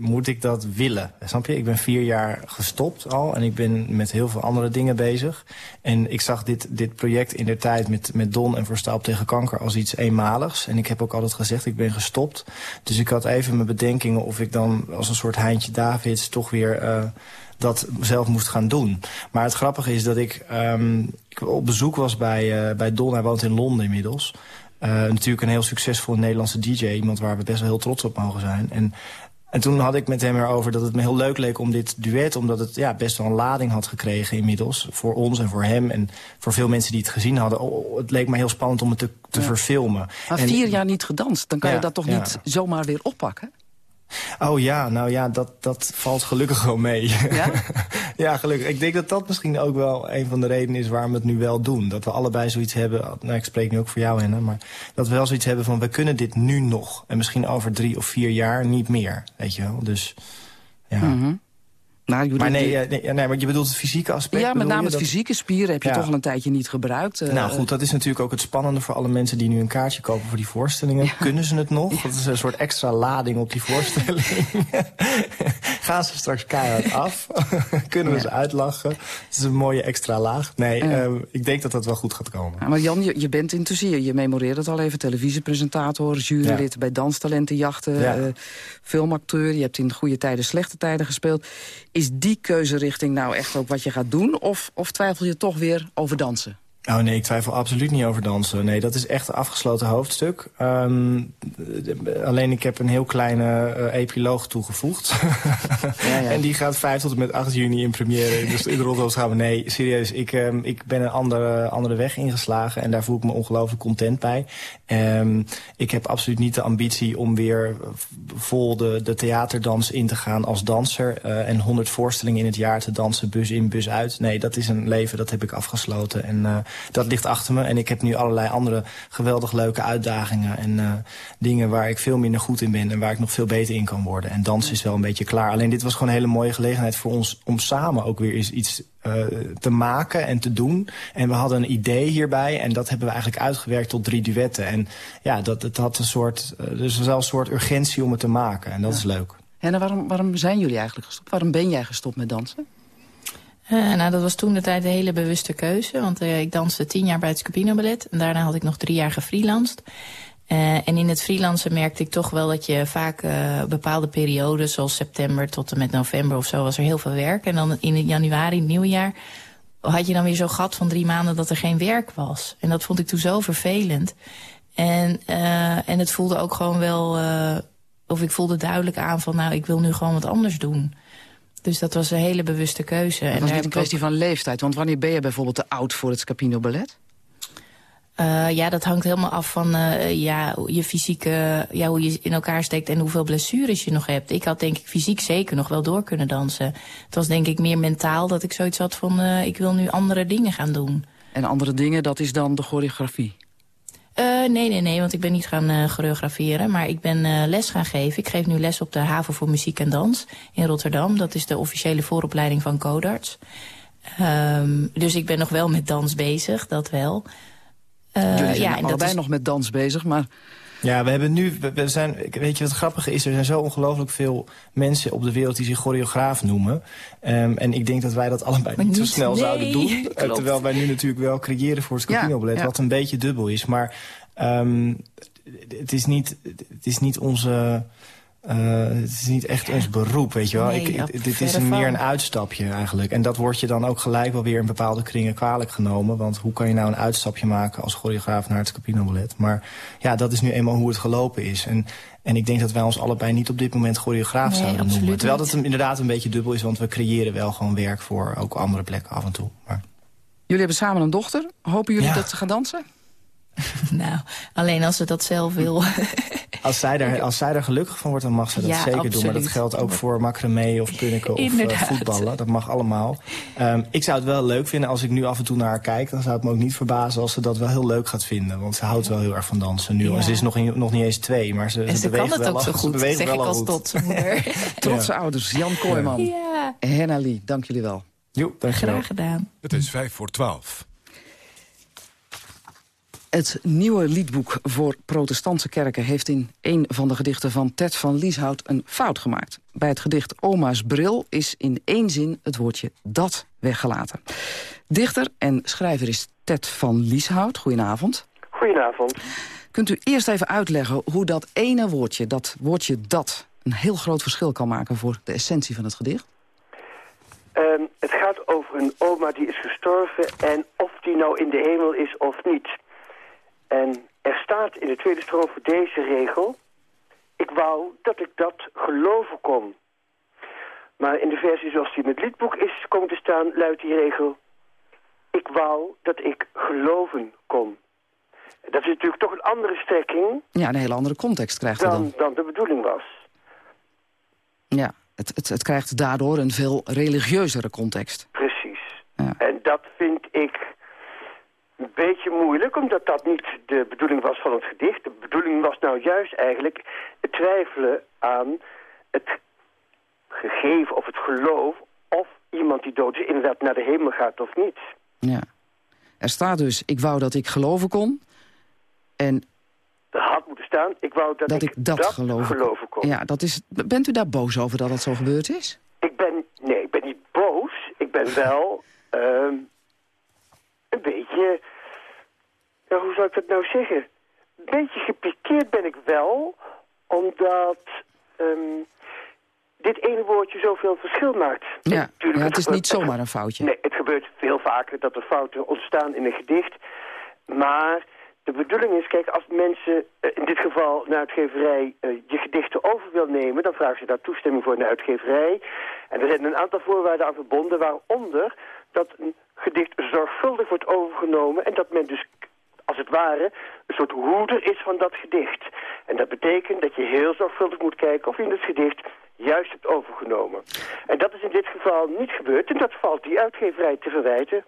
moet ik dat willen? Snap je? Ik ben vier jaar gestopt al en ik ben met heel veel andere dingen bezig. En ik zag dit, dit project in de tijd met, met Don en Verstaap tegen kanker als iets eenmaligs. En ik heb ook altijd gezegd, ik ben gestopt. Dus ik had even mijn bedenkingen of ik dan als een soort Heintje Davids toch weer... Uh, dat zelf moest gaan doen. Maar het grappige is dat ik, ik op bezoek was bij, uh, bij Don. Hij woont in Londen inmiddels. Uh, natuurlijk een heel succesvol Nederlandse DJ. Iemand waar we best wel heel trots op mogen zijn. En en toen had ik met hem erover dat het me heel leuk leek om dit duet... omdat het ja, best wel een lading had gekregen inmiddels. Voor ons en voor hem en voor veel mensen die het gezien hadden. Oh, het leek me heel spannend om het te, te ja. verfilmen. Maar en, vier jaar niet gedanst, dan kan ja, je dat toch niet zomaar weer oppakken? Oh ja, nou ja, dat, dat valt gelukkig wel mee. Ja? ja, gelukkig. Ik denk dat dat misschien ook wel een van de redenen is waarom we het nu wel doen. Dat we allebei zoiets hebben, nou ik spreek nu ook voor jou Henne, maar dat we wel zoiets hebben van we kunnen dit nu nog. En misschien over drie of vier jaar niet meer, weet je wel. Dus ja. Mm -hmm. Nou, maar nee, nee, nee, maar je bedoelt het fysieke aspect? Ja, met name het fysieke spieren heb je ja. toch al een tijdje niet gebruikt. Uh, nou goed, dat is natuurlijk ook het spannende voor alle mensen die nu een kaartje kopen voor die voorstellingen. Ja. Kunnen ze het nog? Dat is een soort extra lading op die voorstelling. Gaan ze straks keihard af? Kunnen we ze uitlachen? Het is een mooie extra laag. Nee, uh, ik denk dat dat wel goed gaat komen. maar Jan, je, je bent enthousiast. Je memoreert het al even. Televisiepresentator, jurylid bij Danstalentenjachten, uh, filmacteur. Je hebt in goede tijden, slechte tijden gespeeld. Is die keuzerichting nou echt ook wat je gaat doen? Of, of twijfel je toch weer over dansen? Oh nee, ik twijfel absoluut niet over dansen. Nee, dat is echt een afgesloten hoofdstuk. Um, alleen ik heb een heel kleine uh, epiloog toegevoegd. Ja, ja. en die gaat 5 tot en met 8 juni in première. Dus in de Rotterdam gaan we. Nee, serieus. Ik, um, ik ben een andere, andere weg ingeslagen. En daar voel ik me ongelooflijk content bij. Um, ik heb absoluut niet de ambitie om weer vol de, de theaterdans in te gaan als danser. Uh, en 100 voorstellingen in het jaar te dansen, bus in, bus uit. Nee, dat is een leven, dat heb ik afgesloten. En uh, dat ligt achter me. En ik heb nu allerlei andere geweldig leuke uitdagingen... en uh, dingen waar ik veel minder goed in ben... en waar ik nog veel beter in kan worden. En dansen is wel een beetje klaar. Alleen dit was gewoon een hele mooie gelegenheid voor ons... om samen ook weer eens iets uh, te maken en te doen. En we hadden een idee hierbij en dat hebben we eigenlijk uitgewerkt tot drie duetten. En ja, dat, het had een soort, uh, dus wel een soort urgentie om het te maken. En dat Ja. is leuk. En waarom, waarom zijn jullie eigenlijk gestopt? Waarom ben jij gestopt met dansen? Eh, nou, dat was toen de tijd een hele bewuste keuze. Want eh, ik danste tien jaar bij het Scapino Ballet. En daarna had ik nog drie jaar gefreelanced. Eh, en in het freelancen merkte ik toch wel dat je vaak bepaalde periodes... zoals september tot en met november of zo, was er heel veel werk. En dan in januari, het nieuwjaar, had je dan weer zo'n gat van drie maanden... dat er geen werk was. En dat vond ik toen zo vervelend. En, en het voelde ook gewoon wel... of ik voelde duidelijk aan van, nou, ik wil nu gewoon wat anders doen. Dus dat was een hele bewuste keuze. Het was niet een ook- kwestie van leeftijd. Want wanneer ben je bijvoorbeeld te oud voor het Scapino Ballet? Eh, ja, dat hangt helemaal af van eh, ja, je fysieke, ja, hoe je in elkaar steekt en hoeveel blessures je nog hebt. Ik had denk ik fysiek zeker nog wel door kunnen dansen. Het was denk ik meer mentaal dat ik zoiets had van eh, ik wil nu andere dingen gaan doen. En andere dingen, dat is dan de choreografie. Eh, nee, nee, nee, want ik ben niet gaan eh, choreograferen, maar ik ben eh, les gaan geven. Ik geef nu les op de Haven voor Muziek en Dans in Rotterdam. Dat is de officiële vooropleiding van Codarts. Ehm, dus ik ben nog wel met dans bezig, dat wel. Jullie zijn ja, en dat allebei is- nog met dans bezig, maar... Ja, we hebben nu, we- zijn, weet je wat grappig is? Er zijn zo ongelooflijk veel mensen op de wereld die zich choreograaf noemen. Ehm, en ik denk dat wij dat allebei niet zo snel nee, zouden doen. Klopt. terwijl wij nu natuurlijk wel creëren voor het Ja, Scapino Ballet, ja. wat een beetje dubbel is. Maar ehm, het, is niet, het is niet onze... eh, het is niet echt ons beroep, weet je wel. Nee, ik, ja, dit is een, meer van. een uitstapje eigenlijk. En dat wordt je dan ook gelijk wel weer in bepaalde kringen kwalijk genomen. Want hoe kan je nou een uitstapje maken als choreograaf naar het Scapino Ballet? Maar ja, dat is nu eenmaal hoe het gelopen is. En, en ik denk dat wij ons allebei niet op dit moment choreograaf Nee, zouden noemen. Terwijl dat een- inderdaad een beetje dubbel is, want we creëren wel gewoon werk voor ook andere plekken af en toe. Maar... Jullie hebben samen een dochter. Hopen jullie Ja. dat ze gaat dansen? Nou, alleen als ze dat zelf wil. Als zij, daar, als zij daar gelukkig van wordt, dan mag ze dat Ja, zeker doen. Maar dat geldt ook voor macramé of punniken of eh, voetballen. Dat mag allemaal. Ehm, ik zou het wel leuk vinden als ik nu af en toe naar haar kijk. Dan zou het me ook niet verbazen als ze dat wel heel leuk gaat vinden. Want ze houdt wel heel erg van dansen nu. Ja. En ze is nog, in- nog niet eens twee, maar ze, en ze kan beweegt het wel ook al- zo ze goed, beweegt zeg wel ik al als goed. totmoeder. Trotse ouders, Jan Kooijman Ja, en Henna Lee, dank jullie wel. Jo, graag gedaan. Het is vijf voor twaalf. Het nieuwe liedboek voor protestantse kerken... heeft in een van de gedichten van Ted van Lieshout een fout gemaakt. Bij het gedicht Oma's Bril is in één zin het woordje dat weggelaten. Dichter en schrijver is Ted van Lieshout. Goedenavond. Goedenavond. Kunt u eerst even uitleggen hoe dat ene woordje, dat woordje dat... een heel groot verschil kan maken voor de essentie van het gedicht? Ehm, het gaat over een oma die is gestorven en of die nou in de hemel is of niet. En er staat in de tweede strofe deze regel... Ik wou dat ik dat geloven kon. Maar in de versie zoals die in het liedboek is komen te staan, luidt die regel... Ik wou dat ik geloven kon. Dat is natuurlijk toch een andere strekking Ja, een hele andere context krijgt het dan. dan, dan de bedoeling was. Ja, het, het, het krijgt daardoor een veel religieuzere context. Precies. En dat vind ik een beetje moeilijk, omdat dat niet de bedoeling was van het gedicht. De bedoeling was nou juist eigenlijk het twijfelen aan het gegeven of het geloof... of iemand die dood is inderdaad naar de hemel gaat of niet. Ja. Er staat dus, ik wou dat ik geloven kon. En Er had moeten staan, ik wou dat, dat ik dat, geloven, geloven kon. Ja, dat is, bent u daar boos over dat dat zo gebeurd is? Ik ben, nee, ik ben niet boos. Ik ben wel ehm, een beetje, ja, hoe zou ik dat nou zeggen? Een beetje gepikeerd ben ik wel, omdat ehm, dit ene woordje zoveel verschil maakt. Ja, ja het is niet zomaar een foutje. Nee, het gebeurt veel vaker dat er fouten ontstaan in een gedicht. Maar de bedoeling is, kijk, als mensen, eh, in dit geval een uitgeverij, eh, je gedichten over wil nemen... dan vragen ze daar toestemming voor een uitgeverij. En er zijn een aantal voorwaarden aan verbonden, waaronder dat een gedicht zorgvuldig wordt overgenomen... en dat men dus, het ware, een soort hoeder is van dat gedicht. En dat betekent dat je heel zorgvuldig moet kijken of je in het gedicht juist hebt overgenomen. En dat is in dit geval niet gebeurd en dat valt die uitgeverij te verwijten.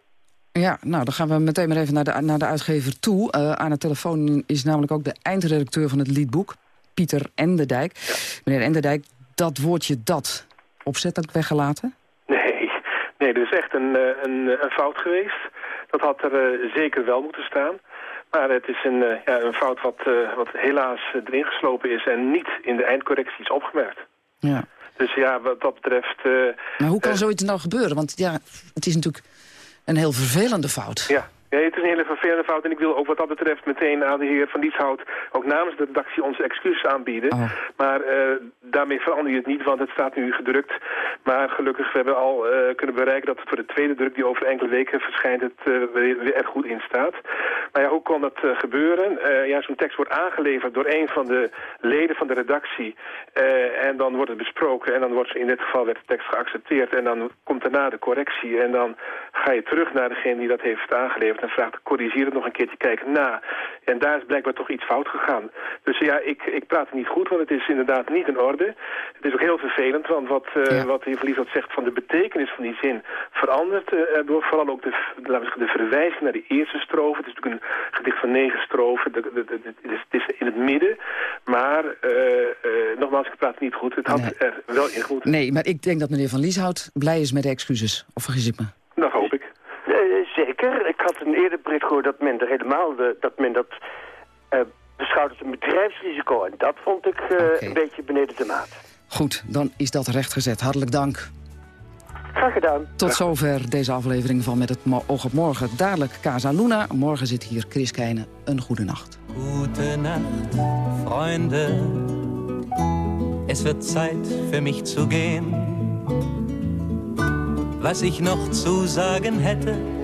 Ja, nou, dan gaan we meteen maar even naar de, naar de uitgever toe. Uh, aan de telefoon is namelijk ook de eindredacteur van het liedboek, Pieter Enderdijk. Meneer Enderdijk, dat woordje dat, opzettelijk weggelaten? Nee, nee, er is echt een, een, een fout geweest. Dat had er uh, zeker wel moeten staan. Maar het is een, uh, ja, een fout wat, uh, wat helaas erin geslopen is en niet in de eindcorrectie is opgemerkt. Ja. Dus ja, wat dat betreft... maar hoe kan zoiets nou gebeuren? Want ja, het is natuurlijk een heel vervelende fout. Ja. Ja, het is een hele vervelende fout en ik wil ook wat dat betreft meteen aan de heer Van Lieshout ook namens de redactie onze excuses aanbieden. Oh. Maar uh, daarmee verander je het niet, want het staat nu gedrukt. Maar gelukkig we hebben al uh, kunnen bereiken dat het voor de tweede druk die over enkele weken verschijnt het uh, weer, weer erg goed in staat. Maar ja, hoe kon dat gebeuren? ja, zo'n tekst wordt aangeleverd door een van de leden van de redactie en dan wordt het besproken en dan wordt in dit geval werd de tekst geaccepteerd en dan komt daarna de correctie en dan ga je terug naar degene die dat heeft aangeleverd en vraagt, corrigeer het nog een keertje, kijk na. En daar is blijkbaar toch iets fout gegaan. Dus ja, ik, ik praat niet goed, want het is inderdaad niet in orde. Het is ook heel vervelend, want wat, uh, ja. wat de heer Verlies zegt van de betekenis van die zin verandert uh, door vooral ook de, laten we zeggen, de verwijzing naar de eerste strofe. Het is natuurlijk een gedicht van negen strofen, de, de, de, het, is, in het midden. Maar uh, nogmaals, ik praat het niet goed. Het had Nee. er wel in goed. Nee, maar ik denk dat meneer Van Lieshout blij is met de excuses. Of vergis ik me? Dat hoop ik. Eh, zeker. Ik had een eerder bericht gehoord dat men er helemaal de, dat men dat eh, beschouwt als een bedrijfsrisico. En dat vond ik eh, een beetje beneden de maat. Goed, dan is dat rechtgezet. Hartelijk dank. Graag gedaan. Tot zover deze aflevering van Met het Oog op Morgen. Dadelijk Casa Luna. Morgen zit hier Chris Keijnen. Een goede nacht. Gute Nacht, Freunde. Es wird Zeit für mich zu gehen. Was ich noch zu sagen hätte,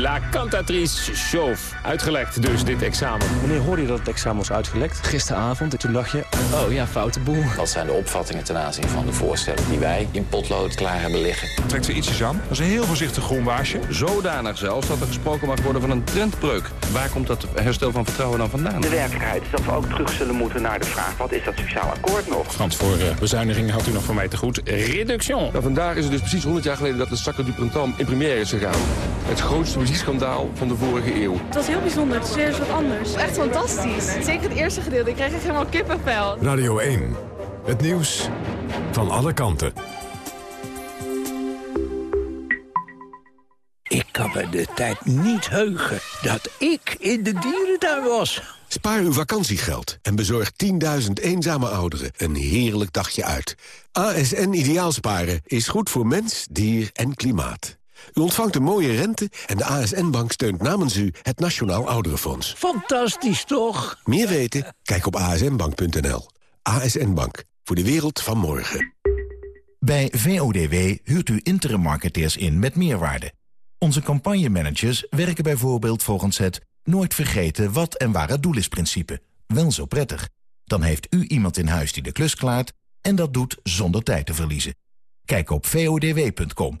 La Cantatrice Chauve. Uitgelekt dus, dit examen. Wanneer hoorde je dat het examen was uitgelekt? Gisteravond. Toen dacht je, oh ja, foute boel. Wat zijn de opvattingen ten aanzien van de voorstellen die wij in potlood klaar hebben liggen? Trekt ze ietsjes aan. Dat is een heel voorzichtig groen baasje. Zodanig zelfs dat er gesproken mag worden van een trendbreuk. Waar komt dat herstel van vertrouwen dan vandaan? De werkelijkheid is dat we ook terug zullen moeten naar de vraag... wat is dat sociaal akkoord nog? Frans, voor uh, bezuinigingen had u nog voor mij te goed. Reduction. Nou, vandaag is het dus precies 100 jaar geleden dat de Sacre du Printemps in première is gegaan. Het grootste muziekschandaal van de vorige eeuw. Het was heel bijzonder, het is weer eens wat anders. Echt fantastisch. Zeker het eerste gedeelte, ik kreeg echt helemaal kippenvel. Radio 1. Het nieuws van alle kanten. Ik kan me de tijd niet heugen dat ik in de dierentuin was. Spaar uw vakantiegeld en bezorg 10.000 eenzame ouderen een heerlijk dagje uit. ASN Ideaalsparen is goed voor mens, dier en klimaat. U ontvangt een mooie rente en de ASN-bank steunt namens u het Nationaal Ouderenfonds. Fantastisch toch? Meer weten? Kijk op asnbank.nl. ASN Bank, voor de wereld van morgen. Bij VODW huurt u interim marketeers in met meerwaarde. Onze campagnemanagers werken bijvoorbeeld volgens het... nooit vergeten wat en waar het doel is principe. Wel zo prettig. Dan heeft u iemand in huis die de klus klaart... en dat doet zonder tijd te verliezen. Kijk op vodw.com.